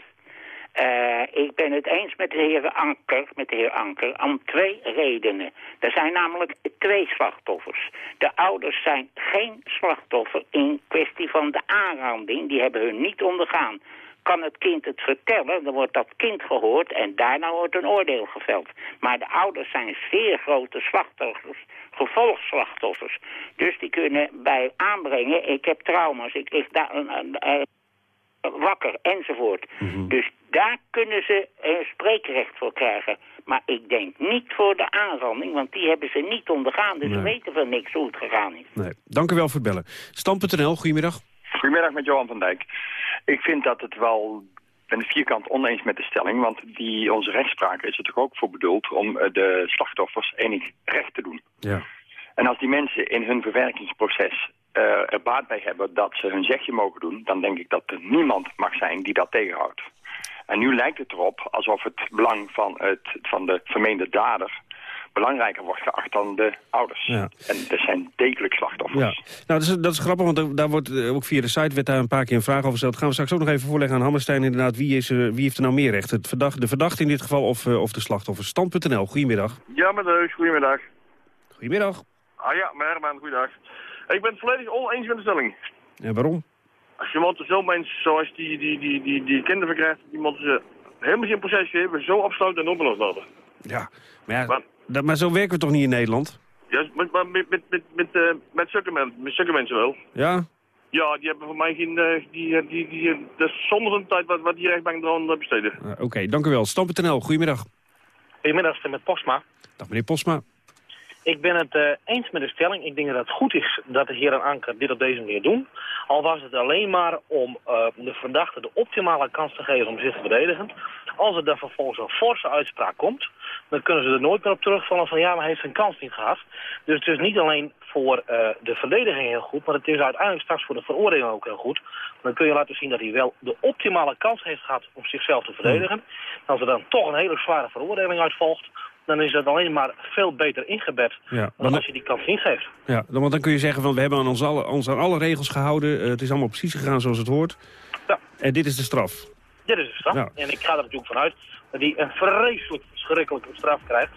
Speaker 29: Eh, ik ben het eens met de heer Anker, met de heer Anker, om twee redenen. Er zijn namelijk twee slachtoffers. De ouders zijn geen slachtoffer in kwestie van de aanranding. Die hebben hun niet ondergaan. Kan het kind het vertellen, dan wordt dat kind gehoord en daarna wordt een oordeel geveld. Maar de ouders zijn zeer grote slachtoffers, gevolgslachtoffers. Dus die kunnen bij aanbrengen, ik heb trauma's, ik lig daar een, een- wakker enzovoort. Dus daar kunnen ze een spreekrecht voor krijgen. Maar ik denk niet voor de aanranding, want die hebben ze niet ondergaan. Dus ze
Speaker 16: Nee.
Speaker 29: weten van niks hoe het gegaan is.
Speaker 16: Nee. Dank u wel voor het bellen. Stam.nl, goedemiddag.
Speaker 30: Goedemiddag met Johan van Dijk. Ik vind dat het wel... Ik ben het vierkant oneens met de stelling, want die, onze rechtspraak is er toch ook voor bedoeld om eh, de slachtoffers enig recht te doen.
Speaker 16: Ja.
Speaker 30: En als die mensen in hun verwerkingsproces eh, er baat bij hebben dat ze hun zegje mogen doen, dan denk ik dat er niemand mag zijn die dat tegenhoudt. En nu lijkt het erop alsof het belang van, het, van de vermeende dader belangrijker wordt geacht dan de ouders.
Speaker 16: Ja.
Speaker 30: En er zijn degelijk slachtoffers.
Speaker 16: Ja, nou, dat is, dat is grappig, want daar wordt eh, ook via de site werd daar een paar keer een vraag over gesteld. Gaan we straks ook nog even voorleggen aan Hammerstein inderdaad. Wie, is er, wie heeft er nou meer recht? Het verdacht, de verdachte in dit geval of, eh, of de slachtoffer? Stand.nl, goedemiddag.
Speaker 31: Ja, Heus, goedemiddag.
Speaker 16: Goedemiddag.
Speaker 31: Ah ja, Herman, goeiedag. Ik ben het volledig oneens met de stelling.
Speaker 16: En waarom?
Speaker 31: Als je moeten zo mensen zoals die, die, die, die, die kinderen verkrijgt, die moeten ze helemaal geen proces geven, zo afsluiten en opgelost laten.
Speaker 16: Ja, maar, ja, dat, maar zo werken we toch niet in Nederland?
Speaker 31: Ja, met, met, met, met, met, met, eh, met, zulke, men, met zulke mensen wel.
Speaker 16: Ja?
Speaker 31: Ja, die hebben voor mij geen, eh, die, eh, die, die, eh, dat is zonder een tijd wat, wat die rechtbank eraan besteden.
Speaker 16: Oké, dank u wel. Stam.nl, goedemiddag.
Speaker 32: Goedemiddag, met Postma.
Speaker 16: Dag meneer Posma.
Speaker 32: Ik ben het eh, eens met de stelling. Ik denk dat het goed is dat de heer en Anker dit op deze manier doen. Al was het alleen maar om eh, de verdachte de optimale kans te geven om zich te verdedigen. Als er dan vervolgens een forse uitspraak komt, dan kunnen ze er nooit meer op terugvallen van ja, maar hij heeft zijn kans niet gehad. Dus het is niet alleen voor eh, de verdediging heel goed, maar het is uiteindelijk straks voor de veroordeling ook heel goed. Dan kun je laten zien dat hij wel de optimale kans heeft gehad om zichzelf te verdedigen. En als er dan toch een hele zware veroordeling uit volgt, dan is dat alleen maar veel beter ingebed
Speaker 16: Ja,
Speaker 32: dan als je die kans niet geeft.
Speaker 16: ja, dan, want dan kun je zeggen van we hebben aan ons alle, ons aan alle regels gehouden. Eh, het is allemaal precies gegaan zoals het hoort.
Speaker 32: Ja.
Speaker 16: En dit is de straf?
Speaker 32: Dit is de straf.
Speaker 16: Ja.
Speaker 32: En ik ga er natuurlijk vanuit dat hij een vreselijk verschrikkelijke straf krijgt.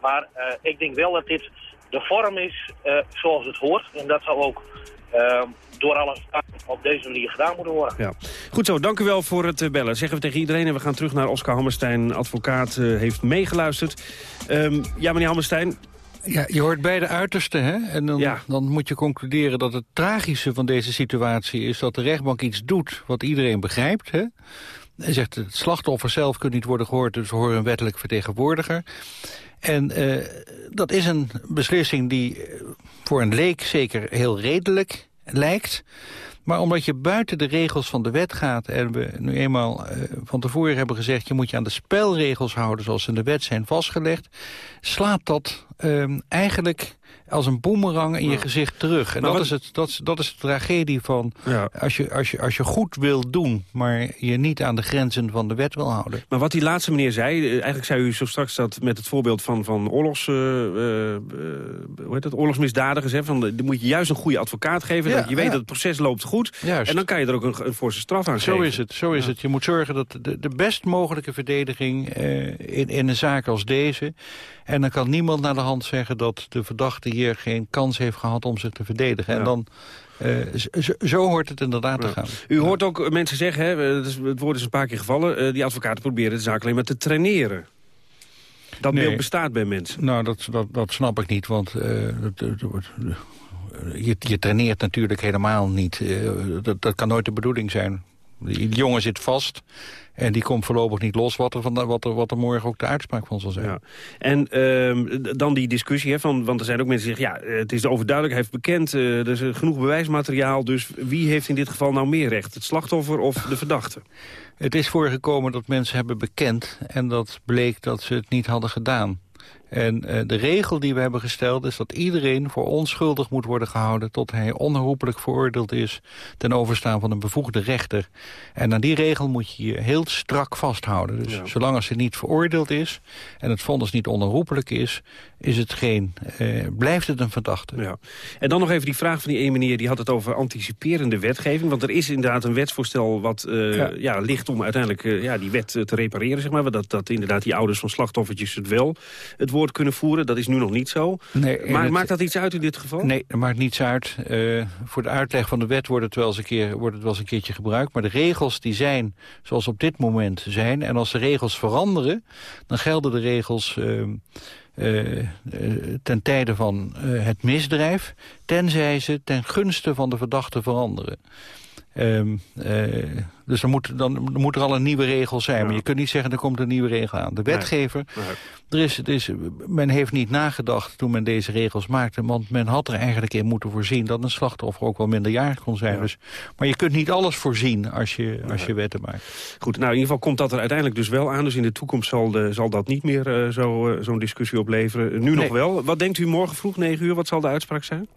Speaker 32: Maar eh, ik denk wel dat dit de vorm is eh, zoals het hoort. En dat zou ook eh, door alle staten op deze manier gedaan moeten worden.
Speaker 16: Ja. Goed zo, dank u wel voor het eh, bellen. Zeggen we tegen iedereen en we gaan terug naar Oscar Hammerstein. Advocaat eh, heeft meegeluisterd. Ehm, ja, meneer Hammerstein.
Speaker 22: Ja, je hoort beide uitersten, hè? En dan, dan moet je concluderen dat het tragische van deze situatie is... dat de rechtbank iets doet wat iedereen begrijpt, hè? Hij zegt, het slachtoffer zelf kunt niet worden gehoord... dus we horen een wettelijk vertegenwoordiger. En eh, dat is een beslissing die voor een leek zeker heel redelijk lijkt... Maar omdat je buiten de regels van de wet gaat... en we nu eenmaal eh, van tevoren hebben gezegd... je moet je aan de spelregels houden zoals in de wet zijn vastgelegd... slaat dat ehm, eigenlijk als een boemerang in je gezicht terug. En
Speaker 16: Maar
Speaker 22: dat
Speaker 16: wat-
Speaker 22: is, het, dat, is, dat is de tragedie van... Als, je, als, je, als je goed wil doen, maar je niet aan de grenzen van de wet wil houden.
Speaker 16: Maar wat die laatste meneer zei, eh, eigenlijk zei u zo straks dat met het voorbeeld van, van oorlogs, eh, hoe heet dat, oorlogsmisdadigers, hè, van, de- moet je juist een goede advocaat geven,
Speaker 22: Ja,
Speaker 16: dat je weet dat het proces loopt goed.
Speaker 22: Juist.
Speaker 16: En dan kan je er ook een, een forse straf aan
Speaker 22: Zo
Speaker 16: geven.
Speaker 22: is het, zo is het. Je moet zorgen dat de, de best mogelijke verdediging in, in een zaak als deze... en dan kan niemand naar de hand zeggen dat de verdachte hier geen kans heeft gehad om zich te verdedigen. En dan, eh, zo, zo hoort het inderdaad te gaan.
Speaker 16: U hoort ook eh, mensen zeggen, hè, het, is- het woord is een paar keer gevallen... eh, die advocaten proberen de zaak alleen maar te traineren. Dat
Speaker 22: Nee.
Speaker 16: beeld bestaat bij mensen.
Speaker 22: Nou, dat, dat, dat snap ik niet, want eh, dat- je, je traineert natuurlijk helemaal niet. Eh, dat, dat kan nooit de bedoeling zijn. Die jongen zit vast en die komt voorlopig niet los... wat er, van, wat er, wat er morgen ook de uitspraak van zal zijn.
Speaker 16: Ja. En ehm, dan die discussie, hè, van, want er zijn ook mensen die zeggen... ja, eh, het is overduidelijk, hij heeft bekend, eh, er is genoeg bewijsmateriaal... dus wie heeft in dit geval nou meer recht? Het slachtoffer of de verdachte?
Speaker 22: Het is voorgekomen dat mensen hebben bekend... en dat bleek dat ze het niet hadden gedaan. En eh, de regel die we hebben gesteld is dat iedereen voor onschuldig moet worden gehouden... tot hij onherroepelijk veroordeeld is ten overstaan van een bevoegde rechter. En aan die regel moet je je heel strak vasthouden. Dus zolang als hij niet veroordeeld is en het vonnis niet onherroepelijk is... is het geen, eh, blijft het een verdachte.
Speaker 16: Ja. En dan nog even die vraag van die ene meneer... die had het over anticiperende wetgeving. Want er is inderdaad een wetsvoorstel wat eh,
Speaker 22: Ja.
Speaker 16: ja. ligt om uiteindelijk ja, die wet te repareren. Zeg maar. Dat, dat inderdaad die ouders van slachtoffertjes het wel het woord kunnen voeren. Dat is nu nog niet zo.
Speaker 22: Nee,
Speaker 16: maar
Speaker 22: het-
Speaker 16: maakt dat iets uit in dit geval?
Speaker 22: Nee, dat maakt niets uit. Eh, voor de uitleg van de wet wordt het, wel eens een keer, wordt het wel eens een keertje gebruikt. Maar de regels die zijn zoals op dit moment zijn. En als de regels veranderen, dan gelden de regels... ehm, eh, eh, ten tijde van het misdrijf... tenzij ze ten gunste van de verdachte veranderen. Ehm, eh, dus dan moet, dan moet er al een nieuwe regel zijn. Maar je kunt niet zeggen, er komt een nieuwe regel aan. De wetgever, er is, er is, men heeft niet nagedacht toen men deze regels maakte... want men had er eigenlijk in moeten voorzien... dat een slachtoffer ook wel minderjarig kon zijn. Dus, maar je kunt niet alles voorzien als je, als je wetten maakt.
Speaker 16: Goed, nou in ieder geval komt dat er uiteindelijk dus wel aan. Dus in de toekomst zal, de, zal dat niet meer zo, eh, zo'n discussie opleveren. Nu nog wel. Wat denkt u morgen vroeg, 9 uur, wat zal de uitspraak zijn?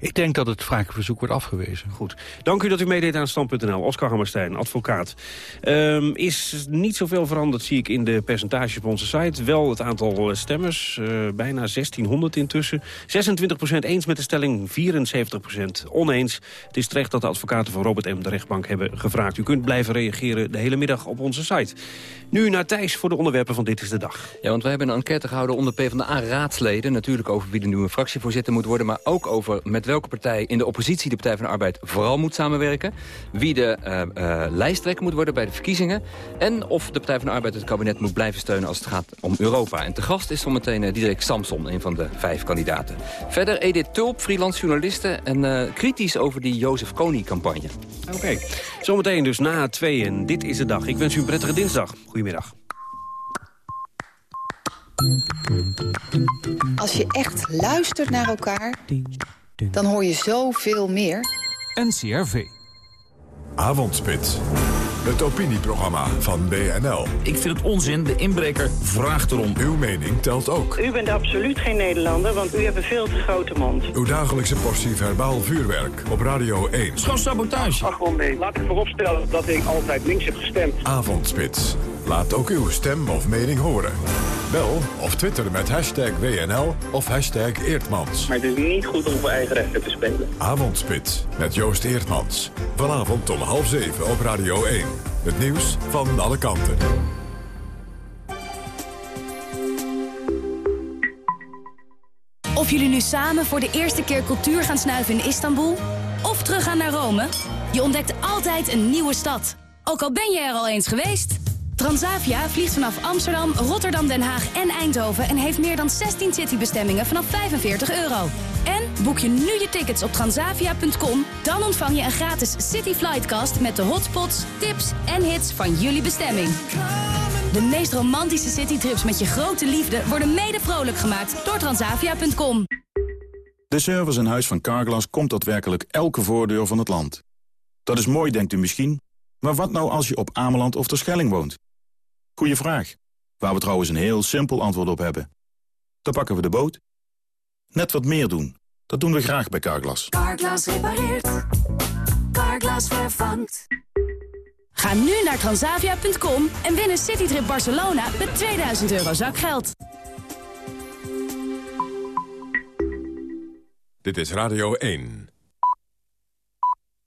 Speaker 22: Ik denk dat het wraakverzoek wordt afgewezen.
Speaker 16: Goed. Dank u dat u meedeed aan Stand.nl. Oscar Hammerstein, advocaat. Ehm, is niet zoveel veranderd, zie ik, in de percentages op onze site. Wel het aantal eh, stemmers, eh, bijna 1600 intussen. 26% eens met de stelling, 74% oneens. Het is terecht dat de advocaten van Robert M. de rechtbank hebben gevraagd. U kunt blijven reageren de hele middag op onze site. Nu naar Thijs voor de onderwerpen van Dit is de Dag.
Speaker 33: Ja, want we hebben een enquête gehouden onder PvdA-raadsleden. Natuurlijk over wie de nieuwe fractievoorzitter moet worden... maar ook over met welke partij in de oppositie de Partij van de Arbeid vooral moet samenwerken. Wie de eh, eh, lijsttrekker moet worden bij de verkiezingen. En of de Partij van de Arbeid het kabinet moet blijven steunen als het gaat om Europa. En te gast is zometeen uh, Diederik Samson, een van de vijf kandidaten. Verder Edith Tulp, freelance journaliste... en uh, kritisch over die Jozef Kony-campagne.
Speaker 16: Oké, okay. zometeen dus na twee en dit is de dag. Ik wens u een prettige dinsdag. Goedemiddag.
Speaker 34: Als je echt luistert naar elkaar, dan hoor je zoveel meer.
Speaker 1: NCRV. Avondspits. Het opinieprogramma van BNL.
Speaker 35: Ik vind het onzin, de inbreker vraagt erom.
Speaker 1: Uw mening telt ook.
Speaker 36: U bent absoluut geen Nederlander, want u hebt een veel te grote mond.
Speaker 1: Uw dagelijkse portie verbaal vuurwerk op Radio 1.
Speaker 35: Schoon sabotage.
Speaker 36: Ach, nee. Laat ik vooropstellen dat ik altijd links heb gestemd.
Speaker 1: Avondspits. Laat ook uw stem of mening horen. Bel of twitter met hashtag WNL of hashtag Eertmans.
Speaker 37: Maar het is niet goed om voor eigen rechten te spelen.
Speaker 1: Avondspits met Joost Eertmans. Vanavond om half zeven op Radio 1. Het nieuws van alle kanten.
Speaker 38: Of jullie nu samen voor de eerste keer cultuur gaan snuiven in Istanbul... of teruggaan naar Rome, je ontdekt altijd een nieuwe stad. Ook al ben je er al eens geweest. Transavia vliegt vanaf Amsterdam, Rotterdam, Den Haag en Eindhoven... en heeft meer dan 16 citybestemmingen vanaf 45 euro. En boek je nu je tickets op transavia.com... dan ontvang je een gratis City Flightcast met de hotspots, tips en hits van jullie bestemming. De meest romantische citytrips met je grote liefde... worden mede vrolijk gemaakt door transavia.com.
Speaker 39: De service in huis van Carglass komt daadwerkelijk elke voordeur van het land. Dat is mooi, denkt u misschien. Maar wat nou als je op Ameland of Terschelling woont? Goeie vraag. Waar we trouwens een heel simpel antwoord op hebben. Dan pakken we de boot. Net wat meer doen. Dat doen we graag bij Carglass.
Speaker 38: Carglass repareert. Carglass vervangt. Ga nu naar transavia.com en win een citytrip Barcelona met 2000 euro zakgeld.
Speaker 1: Dit is Radio 1.